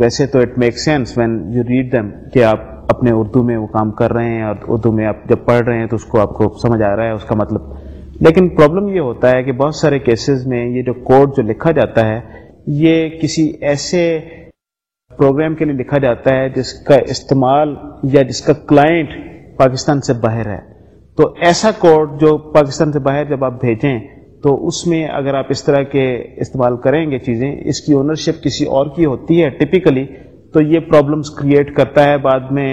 ویسے تو it make sense when you read them کہ آپ اپنے اردو میں وہ کام کر رہے ہیں اور اردو میں آپ جب پڑھ رہے ہیں تو اس کو آپ کو سمجھ آ رہا ہے اس کا مطلب لیکن پرابلم یہ ہوتا ہے کہ بہت سارے کیسز میں یہ جو کوڈ جو لکھا جاتا ہے یہ کسی ایسے پروگرام کے لیے لکھا جاتا ہے جس کا استعمال یا جس کا کلائنٹ پاکستان سے باہر ہے تو ایسا کوڈ جو پاکستان سے باہر جب آپ بھیجیں تو اس میں اگر آپ اس طرح کے استعمال کریں گے چیزیں اس کی اونرشپ کسی اور کی ہوتی ہے ٹپیکلی تو یہ پرابلمس کریٹ کرتا ہے بعد میں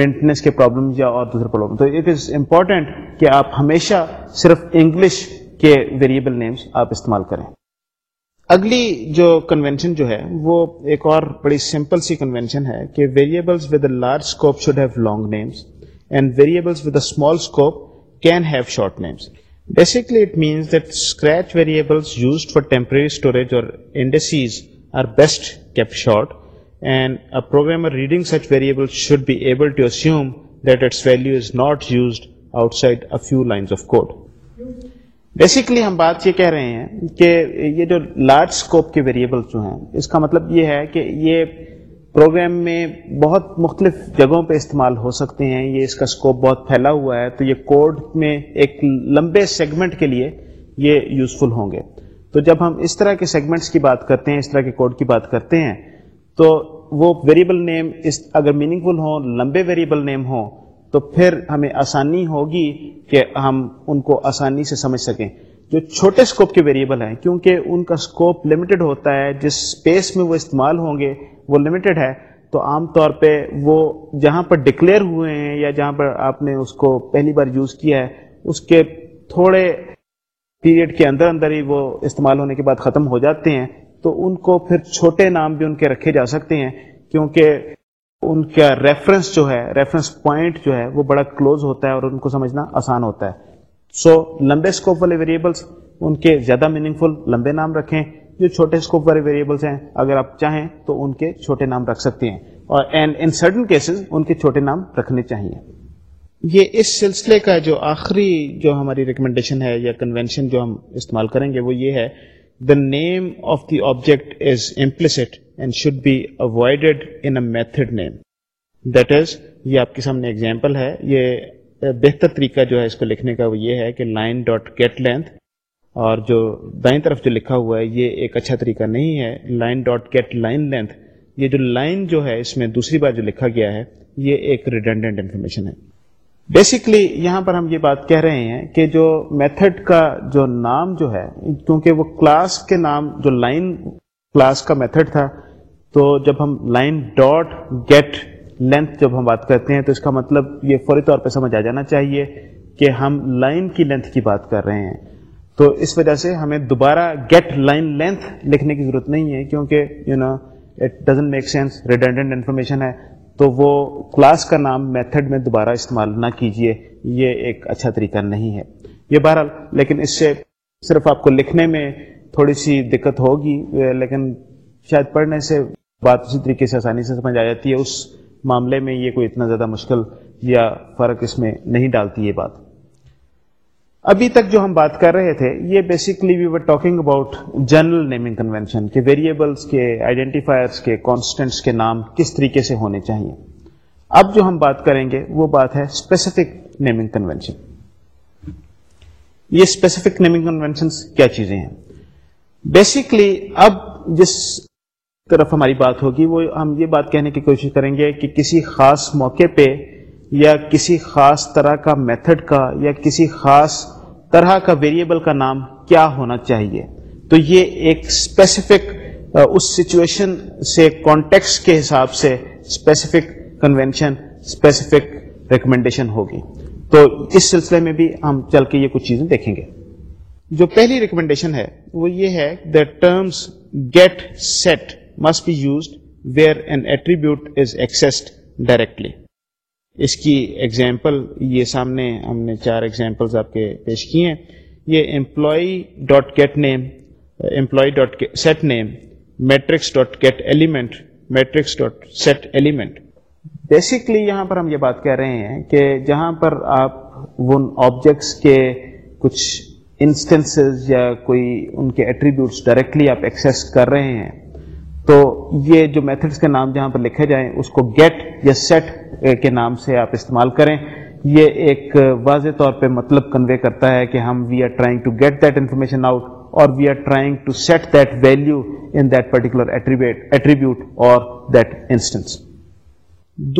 مینٹننس کے پرابلم یا اور دوسرے پرابلم تو اٹ از امپورٹنٹ کہ آپ ہمیشہ صرف انگلش کے ویریبل نیمس آپ استعمال کریں اگلی جو کنونشن جو ہے وہ ایک اور بڑی سمپل سی کنونشن ہے کہ variables with a large scope should have long names and variables with a small scope can have short names read should be able is not used outside line basically ہم بات یہ کہہ رہے ہیں کہ یہ جو لارج اسکوپ کے ویریبل جو ہیں اس کا مطلب یہ ہے کہ یہ پروگرام میں بہت مختلف جگہوں پہ استعمال ہو سکتے ہیں یہ اس کا اسکوپ بہت پھیلا ہوا ہے تو یہ کوڈ میں ایک لمبے سیگمنٹ کے لیے یہ یوزفل ہوں گے تو جب ہم اس طرح کے سیگمنٹس کی بات کرتے ہیں اس طرح کے کوڈ کی بات کرتے ہیں تو وہ ویریبل نیم اس اگر میننگ فل ہوں لمبے ویریبل نیم ہوں تو پھر ہمیں آسانی ہوگی کہ ہم ان کو آسانی سے سمجھ سکیں جو چھوٹے اسکوپ کے ویریبل ہیں کیونکہ ان کا اسکوپ لمیٹیڈ ہوتا ہے جس اسپیس میں وہ استعمال ہوں گے وہ لمیٹیڈ ہے تو عام طور پہ وہ جہاں پر ڈکلیئر ہوئے ہیں یا جہاں پر آپ نے اس کو پہلی بار یوز کیا ہے اس کے تھوڑے پیریڈ کے اندر اندر ہی وہ استعمال ہونے کے بعد ختم ہو جاتے ہیں تو ان کو پھر چھوٹے نام بھی ان کے رکھے جا سکتے ہیں کیونکہ ان کا ریفرنس جو ہے ریفرنس پوائنٹ جو ہے وہ بڑا کلوز ہوتا ہے اور ان کو سمجھنا آسان ہوتا ہے سو لمبے اسکوپ والے ویریبلس ان کے زیادہ میننگ فل لمبے نام رکھیں جو چھوٹے اسکوپ والے ویریبلس ہیں اگر آپ چاہیں تو ان کے چھوٹے نام رکھ سکتے ہیں اور ان ان سرٹن کیسز کے چھوٹے نام رکھنے چاہیے یہ اس سلسلے کا جو آخری جو ہماری ریکمنڈیشن ہے یا کنوینشن جو ہم استعمال کریں گے وہ یہ ہے the name of the object is implicit and should be avoided in a method name that is یہ آپ کے سامنے ایگزامپل ہے یہ بہتر طریقہ جو ہے اس کو لکھنے کا وہ یہ ہے کہ لائن ڈاٹ گیٹ لینتھ اور جو دائیں طرف جو لکھا ہوا ہے یہ ایک اچھا طریقہ نہیں ہے line dot get line length یہ جو لائن جو ہے اس میں دوسری بار جو لکھا گیا ہے یہ ایک ریڈنڈنٹ انفارمیشن ہے بیسکلی یہاں پر ہم یہ بات کہہ رہے ہیں کہ جو میتھڈ کا جو نام جو ہے کیونکہ وہ کلاس کے نام جو لائن کلاس کا میتھڈ تھا تو جب ہم لائن ڈاٹ گیٹ لینتھ جب ہم بات کرتے ہیں تو اس کا مطلب یہ فوری طور پہ سمجھ آ جانا چاہیے کہ ہم لائن کی لینتھ کی بات کر رہے ہیں تو اس وجہ سے ہمیں دوبارہ گیٹ لائن لینتھ لکھنے کی ضرورت نہیں ہے کیونکہ you it make sense redundant information ہے تو وہ کلاس کا نام میتھڈ میں دوبارہ استعمال نہ کیجیے یہ ایک اچھا طریقہ نہیں ہے یہ بہرحال لیکن اس سے صرف آپ کو لکھنے میں تھوڑی سی دقت ہوگی لیکن شاید پڑھنے سے بات اسی طریقے سے آسانی سے سمجھ آ جاتی ہے اس معاملے میں یہ کوئی اتنا زیادہ مشکل یا فرق اس میں نہیں ڈالتی یہ بات ابھی تک جو ہم بات کر رہے تھے یہ basically we talking about general naming variables کے آئیڈینٹیفائرس کے نام کس طریقے سے ہونے چاہیے اب جو ہم بات کریں گے وہ بات ہے اسپیسیفک نیمنگ کنوینشن یہ اسپیسیفک نیمنگ کنوینشن کیا چیزیں ہیں بیسکلی اب جس طرف ہماری بات ہوگی وہ ہم یہ بات کہنے کی کوشش کریں گے کہ کسی خاص موقع پہ یا کسی خاص طرح کا میتھڈ کا یا کسی خاص طرح کا ویریبل کا نام کیا ہونا چاہیے تو یہ ایک اسپیسیفک اس سچویشن سے کانٹیکس کے حساب سے اسپیسیفک کنونشن اسپیسیفک ریکمنڈیشن ہوگی تو اس سلسلے میں بھی ہم چل کے یہ کچھ چیزیں دیکھیں گے جو پہلی ریکمنڈیشن ہے وہ یہ ہے the terms get set must be used where an attribute is accessed directly اس کی ایگزامپل یہ سامنے ہم نے چار ایگزامپلز آپ کے پیش کیے ہیں یہ employee dot get name employee dot set name matrix dot get element matrix dot set element basically یہاں پر ہم یہ بات کہہ رہے ہیں کہ جہاں پر آپ ان آبجیکٹس کے کچھ انسٹنسز یا کوئی ان کے ایٹریبیوٹس ڈائریکٹلی آپ ایکسیس کر رہے ہیں تو یہ جو میتھڈس کے نام جہاں پر لکھے جائیں اس کو گیٹ یا سیٹ کے نام سے آپ استعمال کریں یہ ایک واضح طور پہ مطلب کنوے کرتا ہے کہ ہم we are trying to get that information out اور we are trying to set that value in that particular attribute اور دیٹ انسٹنس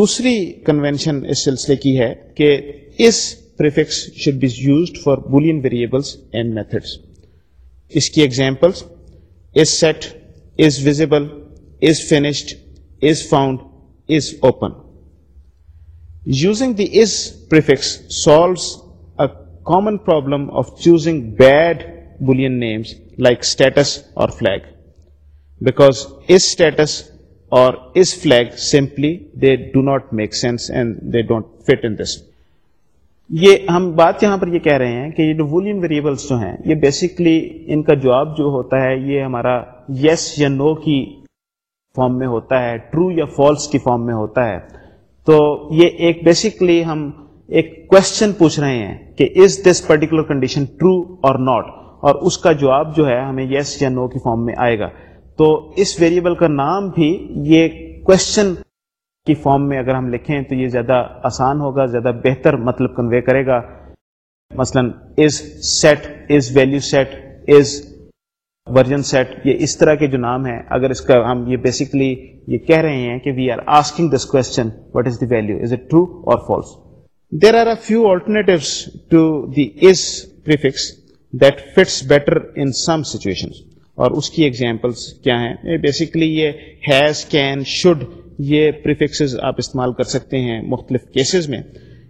دوسری کنونشن اس سلسلے کی ہے کہ is prefix should be used for boolean variables and methods اس کی examples is set is visible, is finished, is found, is open. Using the is prefix solves a common problem of choosing bad Boolean names like status or flag, because is status or is flag, simply they do not make sense and they don't fit in this. یہ ہم بات یہاں پر یہ کہہ رہے ہیں کہ یہ جو ولیم ویریبلس جو ہیں یہ بیسکلی ان کا جواب جو ہوتا ہے یہ ہمارا یس یا نو کی فارم میں ہوتا ہے ٹرو یا فالس کی فارم میں ہوتا ہے تو یہ ایک بیسکلی ہم ایک کوشچن پوچھ رہے ہیں کہ is this particular condition true or not اور اس کا جواب جو ہے ہمیں یس یا نو کی فارم میں آئے گا تو اس ویریبل کا نام بھی یہ کوشچن کی فارم میں اگر ہم لکھیں تو یہ زیادہ آسان ہوگا زیادہ بہتر مطلب کنوے کرے گا مثلا is is is set set set value version یہ اس طرح کے جو نام ہیں اگر اس کا ہم یہ بیسکلی یہ کہہ رہے ہیں کہ we are asking this question what is the value is it true or false there are a few to the is prefix that fits better in some situation اور اس کی ایگزامپلس کیا ہیں بیسکلی یہ ہیز کین شوڈ یہ prefixes آپ استعمال کر سکتے ہیں مختلف کیسز میں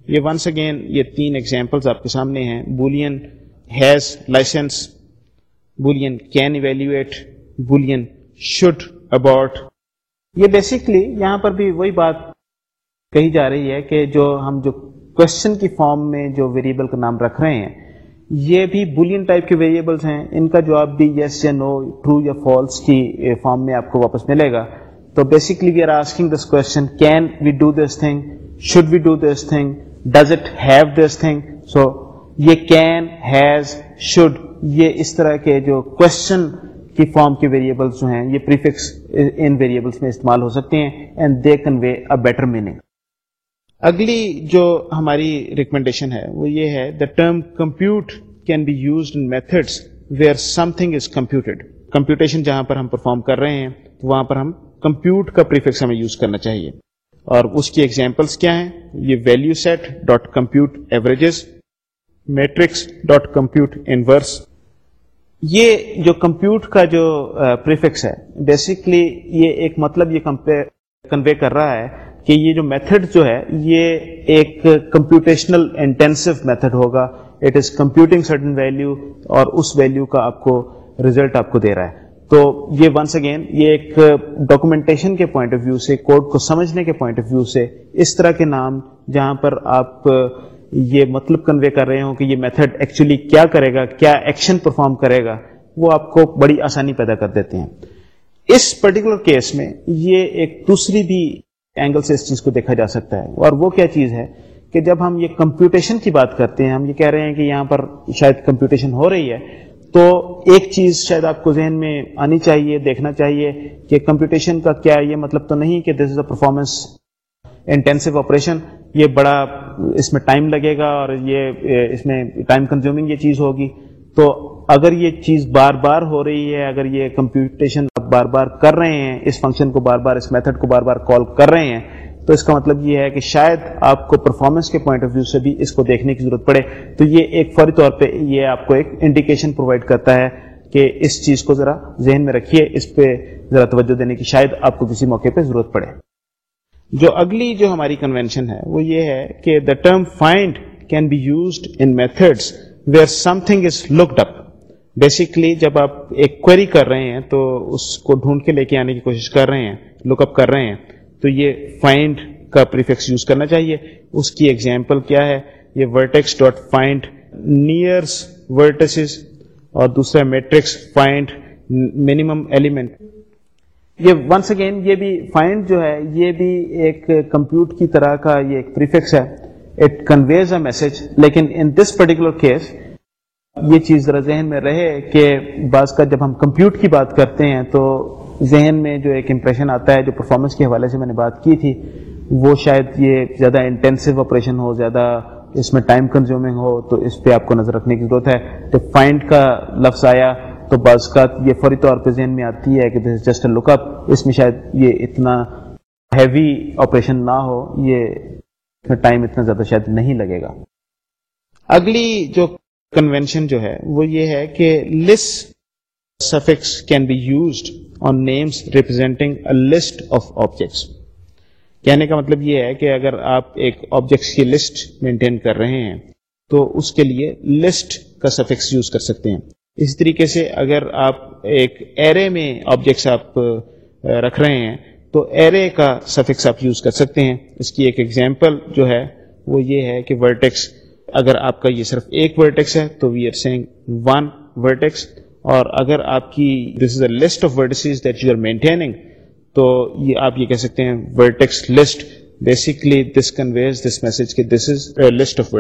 یہ ونس اگین یہ تین ایگزامپلز آپ کے سامنے ہیں boolean has license boolean can evaluate boolean should about یہ بیسکلی یہاں پر بھی وہی بات کہی جا رہی ہے کہ جو ہم جو کوشچن کی فارم میں جو ویریبل کا نام رکھ رہے ہیں یہ بھی بولین ٹائپ کے ویریبلس ہیں ان کا جواب بھی یس یا نو ٹرو یا فالس کی فارم میں آپ کو واپس ملے گا question can thing should so یہ سکتے ہیں وہ یہ ہے the term compute can be used in is computed computation جہاں پر ہم پرفارم کر رہے ہیں وہاں پر ہم کمپیوٹ کا پریفکس ہمیں یوز کرنا چاہیے اور اس کی ایگزامپلس کیا ہیں یہ value set dot compute compute averages matrix dot inverse یہ جو کمپیوٹ کا جو پریفکس ہے بیسکلی یہ ایک مطلب یہ کنوے کر رہا ہے کہ یہ جو میتھڈ جو ہے یہ ایک کمپیوٹیشنل انٹینسو میتھڈ ہوگا it is computing certain value اور اس ویلو کا آپ کو ریزلٹ آپ کو دے رہا ہے تو یہ ونس اگین یہ ایک ڈاکومنٹیشن کے پوائنٹ آف ویو سے کوڈ کو سمجھنے کے پوائنٹ آف ویو سے اس طرح کے نام جہاں پر آپ یہ مطلب کنوے کر رہے ہوں کہ یہ میتھڈ ایکچولی کیا کرے گا کیا ایکشن پرفارم کرے گا وہ آپ کو بڑی آسانی پیدا کر دیتے ہیں اس پرٹیکولر کیس میں یہ ایک دوسری بھی اینگل سے اس چیز کو دیکھا جا سکتا ہے اور وہ کیا چیز ہے کہ جب ہم یہ کمپیوٹیشن کی بات کرتے ہیں ہم یہ کہہ رہے ہیں کہ یہاں پر شاید کمپیوٹیشن ہو رہی ہے تو ایک چیز شاید آپ کو ذہن میں آنی چاہیے دیکھنا چاہیے کہ کمپیوٹیشن کا کیا یہ مطلب تو نہیں کہ this is a performance intensive operation یہ بڑا اس میں ٹائم لگے گا اور یہ اس میں ٹائم کنزیومنگ یہ چیز ہوگی تو اگر یہ چیز بار بار ہو رہی ہے اگر یہ کمپیوٹیشن آپ بار بار کر رہے ہیں اس فنکشن کو بار بار اس میتھڈ کو بار بار کال کر رہے ہیں تو اس کا مطلب یہ ہے کہ شاید آپ کو پرفارمنس کے پوائنٹ آف ویو سے بھی اس کو دیکھنے کی ضرورت پڑے تو یہ ایک فوری طور پہ یہ آپ کو ایک انڈیکیشن پرووائڈ کرتا ہے کہ اس چیز کو ذرا ذہن میں رکھیے اس پہ ذرا توجہ دینے کی شاید آپ کو کسی موقع پہ ضرورت پڑے جو اگلی جو ہماری کنونشن ہے وہ یہ ہے کہ the term find can be used in methods where something is looked up basically جب آپ ایک کوئری کر رہے ہیں تو اس کو ڈھونڈ کے لے کے آنے کی کوشش کر رہے ہیں لک اپ کر رہے ہیں تو یہ فائنڈ کا پریفیکس یوز کرنا چاہیے اس کی ایگزامپل کیا ہے یہ vertex dot find nearest vertices اور دوسرا میٹرکس فائنڈ منیمم ایلیمنٹ یہ ونس اگین یہ بھی فائنڈ جو ہے یہ بھی ایک کمپیوٹ کی طرح کا یہ ایک پریفکس ہے اٹ کنویز اے میسج لیکن ان دس پرٹیکولر کیس یہ چیز ذرا ذہن میں رہے کہ بعض کا جب ہم کمپیوٹ کی بات کرتے ہیں تو ذہن میں جو ایک امپریشن آتا ہے جو پرفارمنس کے حوالے سے میں نے بات کی تھی وہ شاید یہ زیادہ انٹینسو آپریشن ہو زیادہ اس میں ٹائم کنزیومنگ ہو تو اس پہ آپ کو نظر رکھنے کی ضرورت ہے جب فائنڈ کا لفظ آیا تو بعض کا یہ فوری طور پہ ذہن میں آتی ہے کہ دس جسٹ اے لک اپ اس میں شاید یہ اتنا ہیوی آپریشن نہ ہو یہ ٹائم اتنا زیادہ شاید نہیں لگے گا اگلی جو کنونشن جو ہے وہ یہ ہے کہ list suffix can be used on names representing a list of objects کہنے کا مطلب یہ ہے کہ اگر آپ ایک آبجیکٹس کی لسٹ مینٹین کر رہے ہیں تو اس کے لیے لسٹ کا سفیکس یوز کر سکتے ہیں اس طریقے سے اگر آپ ایک ایرے میں آبجیکٹس آپ رکھ رہے ہیں تو ایرے کا سفیکس آپ یوز کر سکتے ہیں اس کی ایک ایگزامپل جو ہے وہ یہ ہے کہ ورٹیکس اگر آپ کا یہ صرف ایک ورٹیکس ہے تو we are saying one vertex اور اگر آپ کی this is a list of that you are maintaining تو یہ آپ یہ کہہ سکتے ہیں vertex list list basically this this this message is of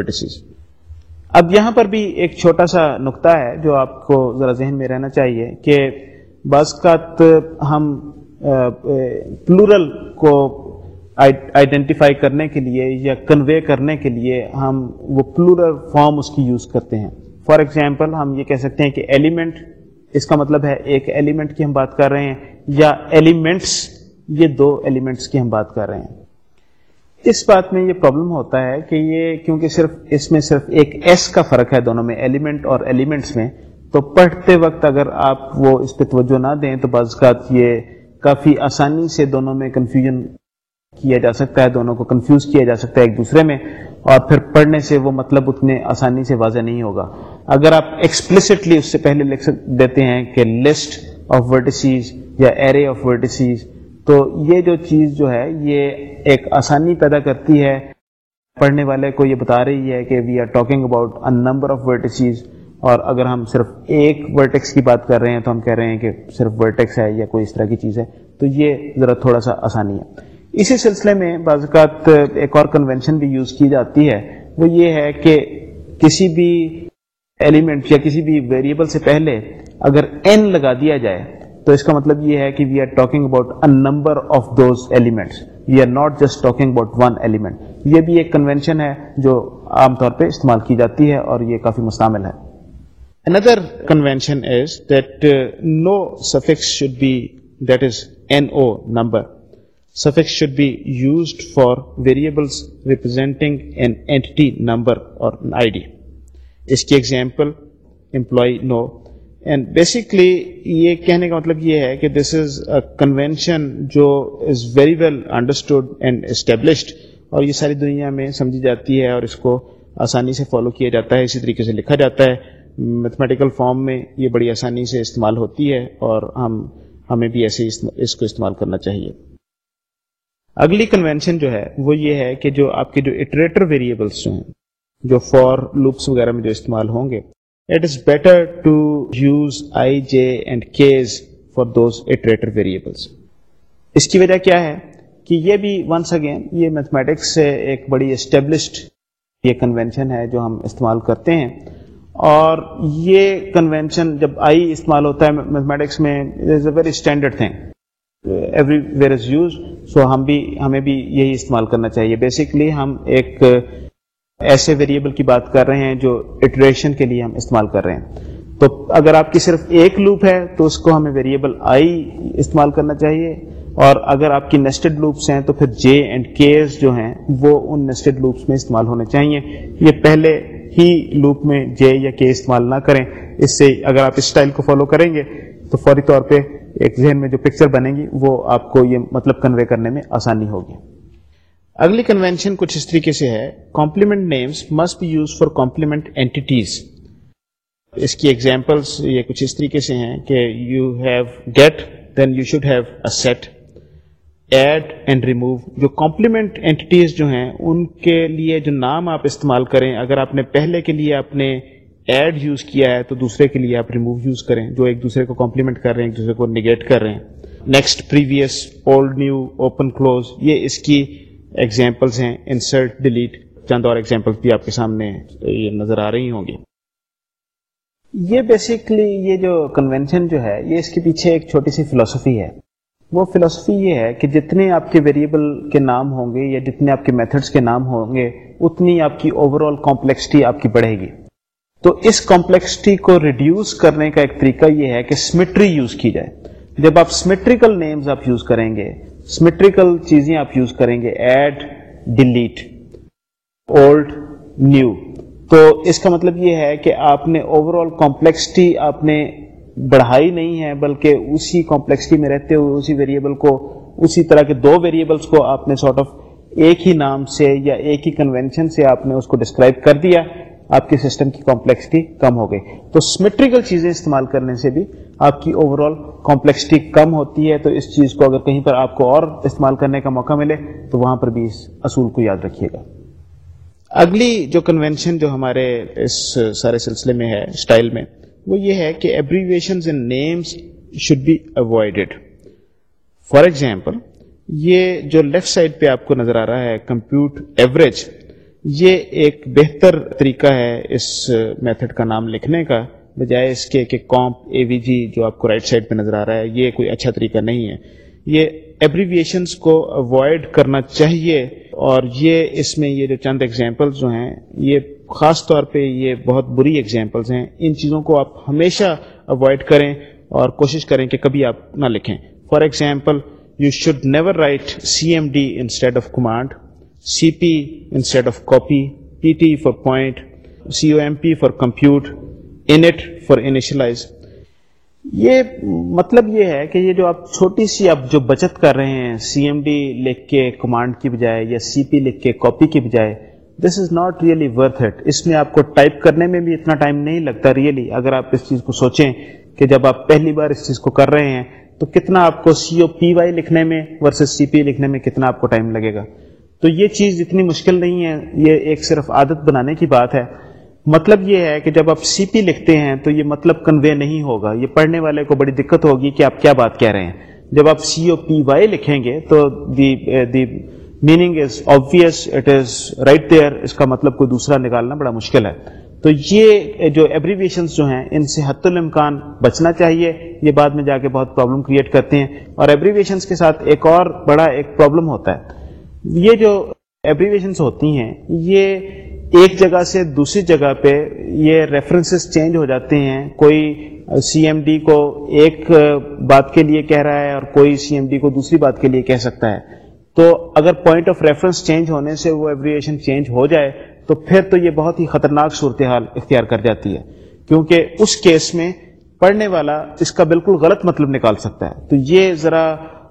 اب یہاں پر بھی ایک چھوٹا سا نقطہ ہے جو آپ کو ذرا ذہن میں رہنا چاہیے کہ بعض کا ہم پلورل کو آئیڈینٹیفائی کرنے کے لیے یا کنوے کرنے کے لیے ہم وہ پلورل فارم اس کی یوز کرتے ہیں فار ایگزامپل ہم یہ کہہ سکتے ہیں کہ ایلیمنٹ اس کا مطلب ہے ایک ایلیمنٹ کی ہم بات کر رہے ہیں یا ایلیمنٹس یہ دو ایلیمنٹس کی ہم بات کر رہے ہیں اس بات میں یہ پرابلم ہوتا ہے کہ یہ کیونکہ صرف صرف اس میں ایک ایس کا فرق ہے دونوں میں ایلیمنٹ اور ایلیمنٹس میں تو پڑھتے وقت اگر آپ وہ اس پہ توجہ نہ دیں تو بعض اوقات یہ کافی آسانی سے دونوں میں کنفیوژن کیا جا سکتا ہے دونوں کو کنفیوز کیا جا سکتا ہے ایک دوسرے میں اور پھر پڑھنے سے وہ مطلب اتنے آسانی سے واضح نہیں ہوگا اگر آپ ایکسپلسٹلی اس سے پہلے لکھ دیتے ہیں کہ لسٹ آف ورٹیسیز یا ایرے آف ورٹیسیز تو یہ جو چیز جو ہے یہ ایک آسانی پیدا کرتی ہے پڑھنے والے کو یہ بتا رہی ہے کہ we are talking about number of vertices اور اگر ہم صرف ایک ورٹیکس کی بات کر رہے ہیں تو ہم کہہ رہے ہیں کہ صرف ورٹیکس ہے یا کوئی اس طرح کی چیز ہے تو یہ ذرا تھوڑا سا آسانی ہے اسی سلسلے میں بعض اوقات ایک اور کنونشن بھی یوز کی جاتی ہے وہ یہ ہے کہ کسی بھی ایلیمنٹ یا کسی بھی ویریبل سے پہلے اگر این لگا دیا جائے تو اس کا مطلب یہ ہے کہ we are talking about number of those element we are not just talking about one element یہ بھی ایک کنوینشن ہے جو عام طور پہ استعمال کی جاتی ہے اور یہ کافی مستعمل ہے اندر suffix should that is N O number suffix should be used for variables representing an entity number or I D اس کی example employee no and basically یہ کہنے کا مطلب یہ ہے کہ دس از اے کنوینشن جو is very well understood and established اور یہ ساری دنیا میں سمجھی جاتی ہے اور اس کو آسانی سے فالو کیا جاتا ہے اسی طریقے سے لکھا جاتا ہے میتھمیٹیکل فارم میں یہ بڑی آسانی سے استعمال ہوتی ہے اور ہم ہمیں بھی ایسے اس کو استعمال کرنا چاہیے اگلی کنوینشن جو ہے وہ یہ ہے کہ جو آپ کے جو اٹریٹر ویریبلس جو ہیں جو فور لوپس وغیرہ میں جو استعمال ہوں گے it is better to use I J and Ks for those iterator variables اس کی وجہ کیا ہے کہ یہ بھی ونس اگین یہ میتھمیٹکس سے ایک بڑی اسٹیبلشڈ یہ کنونشن ہے جو ہم استعمال کرتے ہیں اور یہ کنونشن جب آئی استعمال ہوتا ہے میتھمیٹکس میں very standard thing everywhere is use so ہم بھی ہمیں بھی یہی استعمال کرنا چاہیے بیسکلی ہم ایک ایسے ویریبل کی بات کر رہے ہیں جو اٹریشن کے لیے ہم استعمال کر رہے ہیں تو اگر آپ کی صرف ایک لوپ ہے تو اس کو ہمیں ویریبل آئی استعمال کرنا چاہیے اور اگر آپ کی نیسٹڈ لوپس ہیں تو پھر جے اینڈ کیز جو ہیں وہ ان نیسٹڈ لوپس میں استعمال ہونے چاہیے یہ پہلے ہی لوپ میں جے یا کے استعمال نہ کریں اس سے اگر آپ اس اسٹائل کو فالو کریں گے تو فوری طور پہ ایک ذہن میں جو پکچر بنے گی وہ آپ کو یہ مطلب کنوے کرنے میں آسانی ہوگی اگلی کنوینشن کچھ اس طریقے سے ہے complement names must be use for complement entities اس کی یہ کچھ اس طریقے سے ہیں کہ you have get then you should have a set add and remove جو کمپلیمنٹ اینٹیز جو ہیں ان کے لیے جو نام آپ استعمال کریں اگر آپ نے پہلے کے لیے آپ نے ایڈ یوز کیا ہے تو دوسرے کے لیے آپ ریموو یوز کریں جو ایک دوسرے کو کمپلیمنٹ کر رہے ہیں ایک دوسرے کو نگیٹ کر رہے ہیں next previous old new open close یہ اس کی ایگزامپلس ہیں انسرٹ ڈیلیٹ چند اور بھی آپ کے سامنے یہ نظر آ رہی ہوں گی یہ بیسکلی یہ جو کنونشن جو ہے یہ اس کے پیچھے ایک چھوٹی سی فلسفی ہے وہ فلسفی یہ ہے کہ جتنے آپ کے ویریبل کے نام ہوں گے یا جتنے آپ کے میتھڈس کے نام ہوں گے اتنی آپ کی اوور آل کمپلیکسٹی آپ کی بڑھے گی تو اس کمپلیکسٹی کو ریڈیوس کرنے کا ایک طریقہ یہ ہے کہ سمیٹری یوز کی جائے جب آپ سمیٹریکل نیمز آپ یوز کریں گے سمیٹریکل چیزیں آپ یوز کریں گے ایڈ ڈیلیٹ اولڈ نیو تو اس کا مطلب یہ ہے کہ آپ نے اوور آل کمپلیکسٹی آپ نے بڑھائی نہیں ہے بلکہ اسی کمپلیکسٹی میں رہتے ہوئے اسی ویریبل کو اسی طرح کے دو ویریبلس کو آپ نے سارٹ آف ایک ہی نام سے یا ایک ہی کنوینشن سے آپ نے اس کو ڈسکرائب کر دیا آپ کے سسٹم کی کمپلیکسٹی کم ہو گئی تو سمیٹریکل چیزیں استعمال کرنے سے بھی آپ کی اوور آل کمپلیکسٹی کم ہوتی ہے تو اس چیز کو اگر کہیں پر آپ کو اور استعمال کرنے کا موقع ملے تو وہاں پر بھی اس اصول کو یاد رکھیے گا اگلی جو کنونشن جو ہمارے اس سارے سلسلے میں ہے اسٹائل میں وہ یہ ہے کہ abbreviation should be avoided for example یہ جو لیفٹ سائڈ پہ آپ کو نظر آ رہا ہے کمپیوٹ ایوریج یہ ایک بہتر طریقہ ہے اس میتھڈ کا نام لکھنے کا بجائے اس کے کہ کامپ اے وی جی جو آپ کو رائٹ سائڈ پہ نظر آ رہا ہے یہ کوئی اچھا طریقہ نہیں ہے یہ ایبریویشنس کو اوائڈ کرنا چاہیے اور یہ اس میں یہ جو چند ایگزامپلز جو ہیں یہ خاص طور پہ یہ بہت بری ایگزامپلس ہیں ان چیزوں کو آپ ہمیشہ اوائڈ کریں اور کوشش کریں کہ کبھی آپ نہ لکھیں for example you should never write C M D instead of command C P instead of copy P T for point C O M P for compute یہ مطلب یہ ہے کہ یہ جو آپ چھوٹی سی آپ جو بچت کر رہے ہیں سی ایم ڈی لکھ کے کمانڈ کی بجائے یا سی پی لکھ کے کاپی کی بجائے this is not really worth اس میں آپ کو ٹائپ کرنے میں بھی اتنا ٹائم نہیں لگتا ریئلی really. اگر آپ اس چیز کو سوچیں کہ جب آپ پہلی بار اس چیز کو کر رہے ہیں تو کتنا آپ کو سی او پی وائی لکھنے میں ورسز سی پی لکھنے میں کتنا آپ کو ٹائم لگے گا تو یہ چیز اتنی مشکل نہیں ہے یہ ایک صرف عادت بنانے کی بات ہے مطلب یہ ہے کہ جب آپ سی پی لکھتے ہیں تو یہ مطلب کنوے نہیں ہوگا یہ پڑھنے والے کو بڑی دقت ہوگی کہ آپ کیا بات کہہ رہے ہیں جب آپ سی او پی وائی لکھیں گے تو meaning is is it right there اس کا مطلب کوئی دوسرا نکالنا بڑا مشکل ہے تو یہ uh, جو ایبریویشنس جو ہیں ان سے حت الامکان بچنا چاہیے یہ بعد میں جا کے بہت پرابلم کریٹ کرتے ہیں اور ایبریویشنس کے ساتھ ایک اور بڑا ایک پرابلم ہوتا ہے یہ جو ایبریویشنس ہوتی ہیں یہ ایک جگہ سے دوسری جگہ پہ یہ ریفرنسز چینج ہو جاتے ہیں کوئی سی ایم ڈی کو ایک بات کے لیے کہہ رہا ہے اور کوئی سی ایم ڈی کو دوسری بات کے لیے کہہ سکتا ہے تو اگر پوائنٹ آف ریفرنس چینج ہونے سے وہ ایوریشن چینج ہو جائے تو پھر تو یہ بہت ہی خطرناک صورتحال اختیار کر جاتی ہے کیونکہ اس کیس میں پڑھنے والا اس کا بالکل غلط مطلب نکال سکتا ہے تو یہ ذرا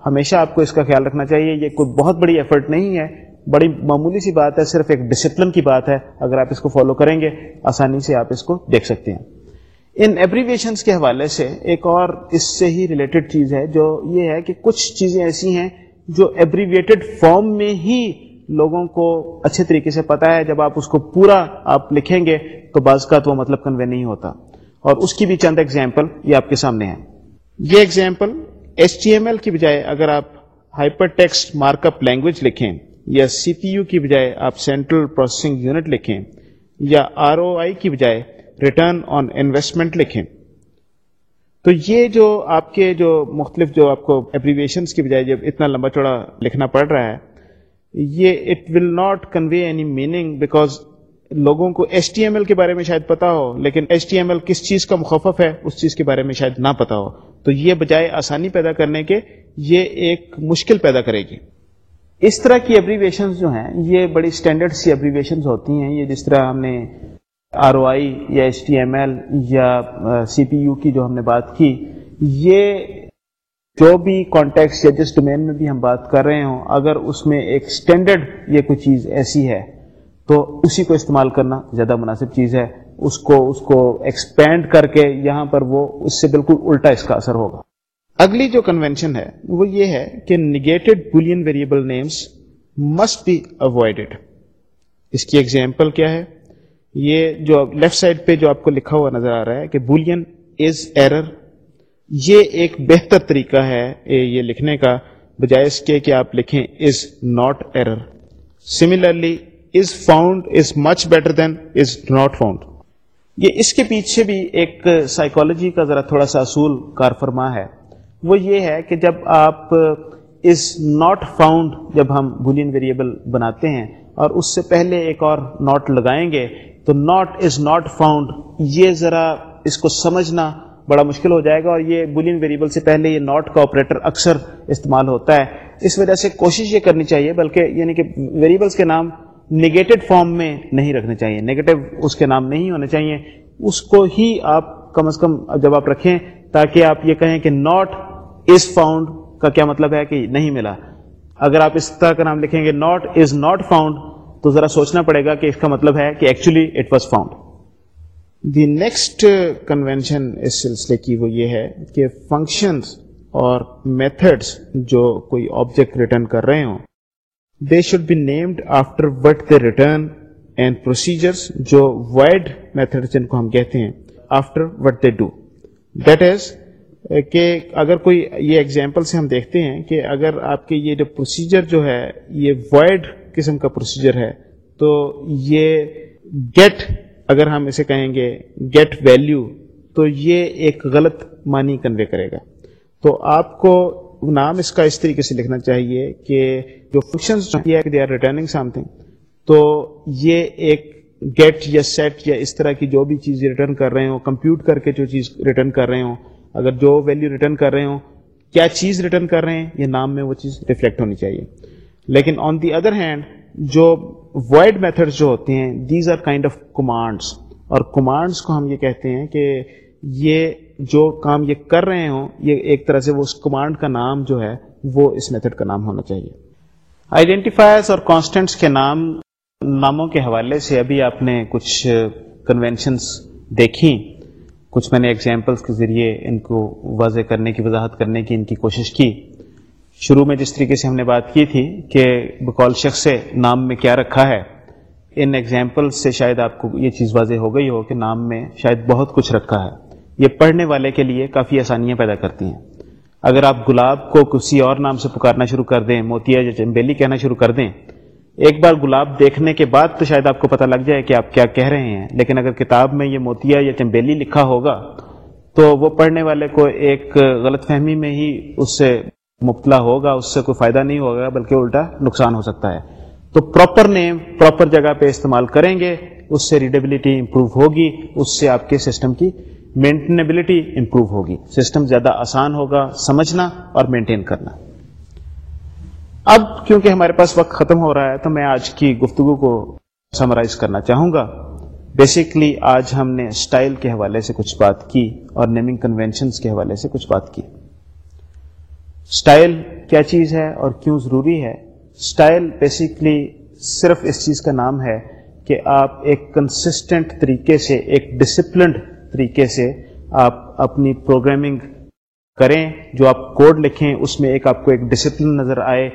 ہمیشہ آپ کو اس کا خیال رکھنا چاہیے یہ کوئی بہت بڑی ایفرٹ نہیں ہے بڑی معمولی سی بات ہے صرف ایک ڈسپلن کی بات ہے اگر آپ اس کو فالو کریں گے آسانی سے آپ اس کو دیکھ سکتے ہیں ان ایبریویشنس کے حوالے سے ایک اور اس سے ہی ریلیٹڈ چیز ہے جو یہ ہے کہ کچھ چیزیں ایسی ہیں جو ایبریویٹڈ فارم میں ہی لوگوں کو اچھے طریقے سے پتا ہے جب آپ اس کو پورا آپ لکھیں گے تو بعض کا تو مطلب کنوے نہیں ہوتا اور اس کی بھی چند ایگزامپل یہ آپ کے سامنے ہے یہ example H T M L کی بجائے اگر آپ hyper text markup language لکھیں یا سی پی یو کی بجائے آپ سینٹرل پروسیسنگ یونٹ لکھیں یا آر او آئی کی بجائے ریٹرن آن انویسٹمنٹ لکھیں تو یہ جو آپ کے جو مختلف جو آپ کو اپریویشنس کی بجائے جب اتنا لمبا چوڑا لکھنا پڑ رہا ہے یہ it will not convey any meaning because لوگوں کو ایچ ٹی ایم ایل کے بارے میں شاید پتا ہو لیکن ایچ ٹی ایم ایل کس چیز کا مخفف ہے اس چیز کے بارے میں شاید نہ پتا ہو تو یہ بجائے آسانی پیدا کرنے کے یہ ایک مشکل پیدا کرے گی اس طرح کی ایبریویشنز جو ہیں یہ بڑی اسٹینڈرڈ سی ایبریویشنز ہوتی ہیں یہ جس طرح ہم نے آر او آئی یا ایس ٹی ایم ایل یا سی پی یو کی جو ہم نے بات کی یہ جو بھی کانٹیکٹس یا جس ڈومین میں بھی ہم بات کر رہے ہوں اگر اس میں ایک اسٹینڈرڈ یہ کوئی چیز ایسی ہے تو اسی کو استعمال کرنا زیادہ مناسب چیز ہے اس کو اس کو ایکسپینڈ کر کے یہاں پر وہ اس سے بالکل الٹا اس کا اثر ہوگا اگلی جو کنوینشن ہے وہ یہ ہے کہ negated boolean variable names must be avoided اس کی ایگزامپل کیا ہے یہ جو لیفٹ سائڈ پہ جو آپ کو لکھا ہوا نظر آ رہا ہے کہ بولین از ایرر یہ ایک بہتر طریقہ ہے یہ لکھنے کا بجائے اس کے کہ آپ لکھیں is not error similarly is found is much better than is not found یہ اس کے پیچھے بھی ایک سائیکالوجی کا ذرا تھوڑا سا اصول کار فرما ہے وہ یہ ہے کہ جب آپ از ناٹ فاؤنڈ جب ہم بولین ویریبل بناتے ہیں اور اس سے پہلے ایک اور ناٹ لگائیں گے تو ناٹ از ناٹ فاؤنڈ یہ ذرا اس کو سمجھنا بڑا مشکل ہو جائے گا اور یہ بولین ویریبل سے پہلے یہ ناٹ کا آپریٹر اکثر استعمال ہوتا ہے اس وجہ سے کوشش یہ کرنی چاہیے بلکہ یعنی کہ ویریبلس کے نام نگیٹو فارم میں نہیں رکھنے چاہیے نگیٹو اس کے نام نہیں ہونے چاہیے اس کو ہی آپ کم از کم جب آپ رکھیں تاکہ آپ یہ کہیں کہ ناٹ فاؤنڈ کا کیا مطلب ہے کہ نہیں ملا اگر آپ اس طرح کا نام لکھیں گے ناٹ از ناٹ فاؤنڈ تو ذرا سوچنا پڑے گا کہ اس کا مطلب ہے کہ actually it was found the next اس سلسلے کی وہ یہ ہے کہ فنکشنز اور میتھڈس جو کوئی آبجیکٹ ریٹرن کر رہے ہوں they should be named after what they return and procedures جو وائڈ میتھڈ جن کو ہم کہتے ہیں after what they do that is کہ اگر کوئی یہ ایگزامپل سے ہم دیکھتے ہیں کہ اگر آپ کے یہ جو پروسیجر جو ہے یہ وائڈ قسم کا پروسیجر ہے تو یہ گیٹ اگر ہم اسے کہیں گے گیٹ ویلیو تو یہ ایک غلط معنی کنوے کرے گا تو آپ کو نام اس کا اس طریقے سے لکھنا چاہیے کہ جو they are returning something تو یہ ایک گیٹ یا سیٹ یا اس طرح کی جو بھی چیز ریٹرن کر رہے ہوں کمپیوٹ کر کے جو چیز ریٹرن کر رہے ہوں اگر جو ویلو ریٹرن کر رہے ہوں کیا چیز ریٹرن کر رہے ہیں یہ نام میں وہ چیز ریفلیکٹ ہونی چاہیے لیکن آن دی ادر ہینڈ جو وائڈ میتھڈز جو ہوتے ہیں these are kind of commands اور کمانڈس کو ہم یہ کہتے ہیں کہ یہ جو کام یہ کر رہے ہوں یہ ایک طرح سے وہ اس کمانڈ کا نام جو ہے وہ اس میتھڈ کا نام ہونا چاہیے آئیڈینٹیفائرس اور کانسٹینٹس کے نام ناموں کے حوالے سے ابھی آپ نے کچھ کنونشنس دیکھی کچھ میں نے ایگزامپلس کے ذریعے ان کو واضح کرنے کی وضاحت کرنے کی ان کی کوشش کی شروع میں جس طریقے سے ہم نے بات کی تھی کہ بقول شخص سے نام میں کیا رکھا ہے ان ایگزامپلس سے شاید آپ کو یہ چیز واضح ہو گئی ہو کہ نام میں شاید بہت کچھ رکھا ہے یہ پڑھنے والے کے لیے کافی آسانیاں پیدا کرتی ہیں اگر آپ گلاب کو کسی اور نام سے پکارنا شروع کر دیں موتیا یا چمبیلی کہنا شروع کر دیں ایک بار گلاب دیکھنے کے بعد تو شاید آپ کو پتہ لگ جائے کہ آپ کیا کہہ رہے ہیں لیکن اگر کتاب میں یہ موتیا یا چمبیلی لکھا ہوگا تو وہ پڑھنے والے کو ایک غلط فہمی میں ہی اس سے مبتلا ہوگا اس سے کوئی فائدہ نہیں ہوگا بلکہ الٹا نقصان ہو سکتا ہے تو پراپر نیم پراپر جگہ پہ استعمال کریں گے اس سے ریڈیبلٹی امپروو ہوگی اس سے آپ کے سسٹم کی مینٹینبلٹی امپروو ہوگی سسٹم زیادہ آسان ہوگا سمجھنا اور مینٹین کرنا اب کیونکہ ہمارے پاس وقت ختم ہو رہا ہے تو میں آج کی گفتگو کو سمرائز کرنا چاہوں گا بیسیکلی آج ہم نے اسٹائل کے حوالے سے کچھ بات کی اور نیمنگ کنونشنس کے حوالے سے کچھ بات کی اسٹائل کیا چیز ہے اور کیوں ضروری ہے اسٹائل بیسیکلی صرف اس چیز کا نام ہے کہ آپ ایک کنسسٹنٹ طریقے سے ایک ڈسپلنڈ طریقے سے آپ اپنی پروگرامنگ کریں جو آپ کوڈ لکھیں اس میں ایک آپ کو ایک ڈسپلن نظر آئے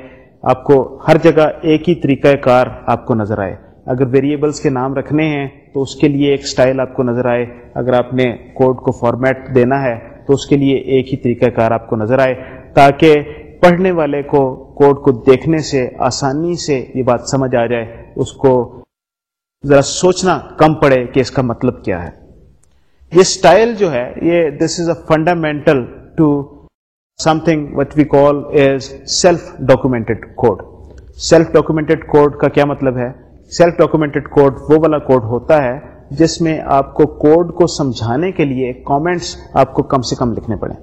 آپ کو ہر جگہ ایک ہی طریقہ کار آپ کو نظر آئے اگر ویریبلس کے نام رکھنے ہیں تو اس کے لیے ایک اسٹائل آپ کو نظر آئے اگر آپ نے کوڈ کو فارمیٹ دینا ہے تو اس کے لیے ایک ہی طریقہ کار آپ کو نظر آئے تاکہ پڑھنے والے کو کوڈ کو دیکھنے سے آسانی سے یہ بات سمجھ آ جائے اس کو ذرا سوچنا کم پڑے کہ اس کا مطلب کیا ہے یہ اسٹائل جو ہے یہ this is a fundamental to something what we call self self code. Code self code code کا کیا مطلب ہے سیلف ڈاکومنٹڈ کوڈ وہ والا کوڈ ہوتا ہے جس میں آپ کو کوڈ کو سمجھانے کے لیے کامنٹس آپ کو کم سے کم لکھنے پڑیں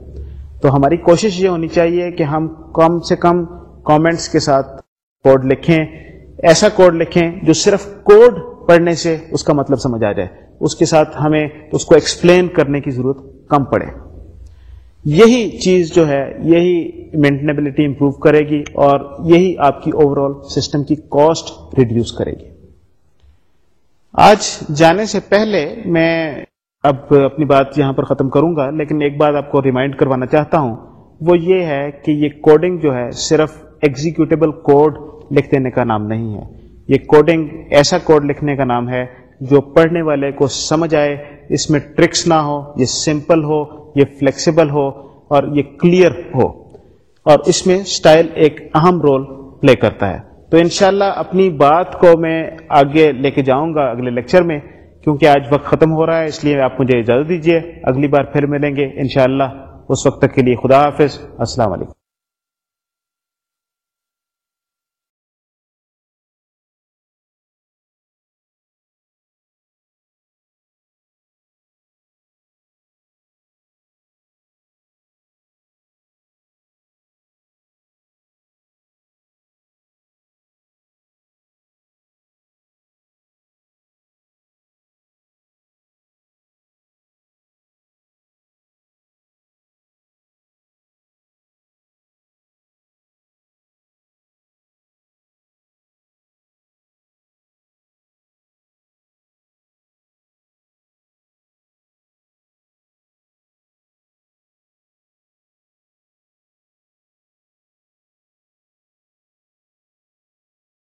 تو ہماری کوشش یہ ہونی چاہیے کہ ہم کم سے کم کامنٹس کے ساتھ کوڈ لکھیں ایسا کوڈ لکھیں جو صرف کوڈ پڑھنے سے اس کا مطلب سمجھ آ جائے اس کے ساتھ ہمیں اس کو ایکسپلین کرنے کی ضرورت کم پڑے یہی چیز جو ہے یہی مینٹنیبلٹی امپروو کرے گی اور یہی آپ کی اوور آل سسٹم کی کاسٹ ریڈیوس کرے گی آج جانے سے پہلے میں اب اپنی بات یہاں پر ختم کروں گا لیکن ایک بات آپ کو ریمائنڈ کروانا چاہتا ہوں وہ یہ ہے کہ یہ کوڈنگ جو ہے صرف ایگزیکیوٹیبل کوڈ لکھ دینے کا نام نہیں ہے یہ کوڈنگ ایسا کوڈ لکھنے کا نام ہے جو پڑھنے والے کو سمجھ آئے اس میں ٹرکس نہ ہو یہ سمپل ہو یہ فلیکسیبل ہو اور یہ کلیئر ہو اور اس میں اسٹائل ایک اہم رول پلے کرتا ہے تو انشاءاللہ اپنی بات کو میں آگے لے کے جاؤں گا اگلے لیکچر میں کیونکہ آج وقت ختم ہو رہا ہے اس لیے آپ مجھے اجازت دیجیے اگلی بار پھر ملیں گے انشاءاللہ اس وقت تک کے لیے خدا حافظ السلام علیکم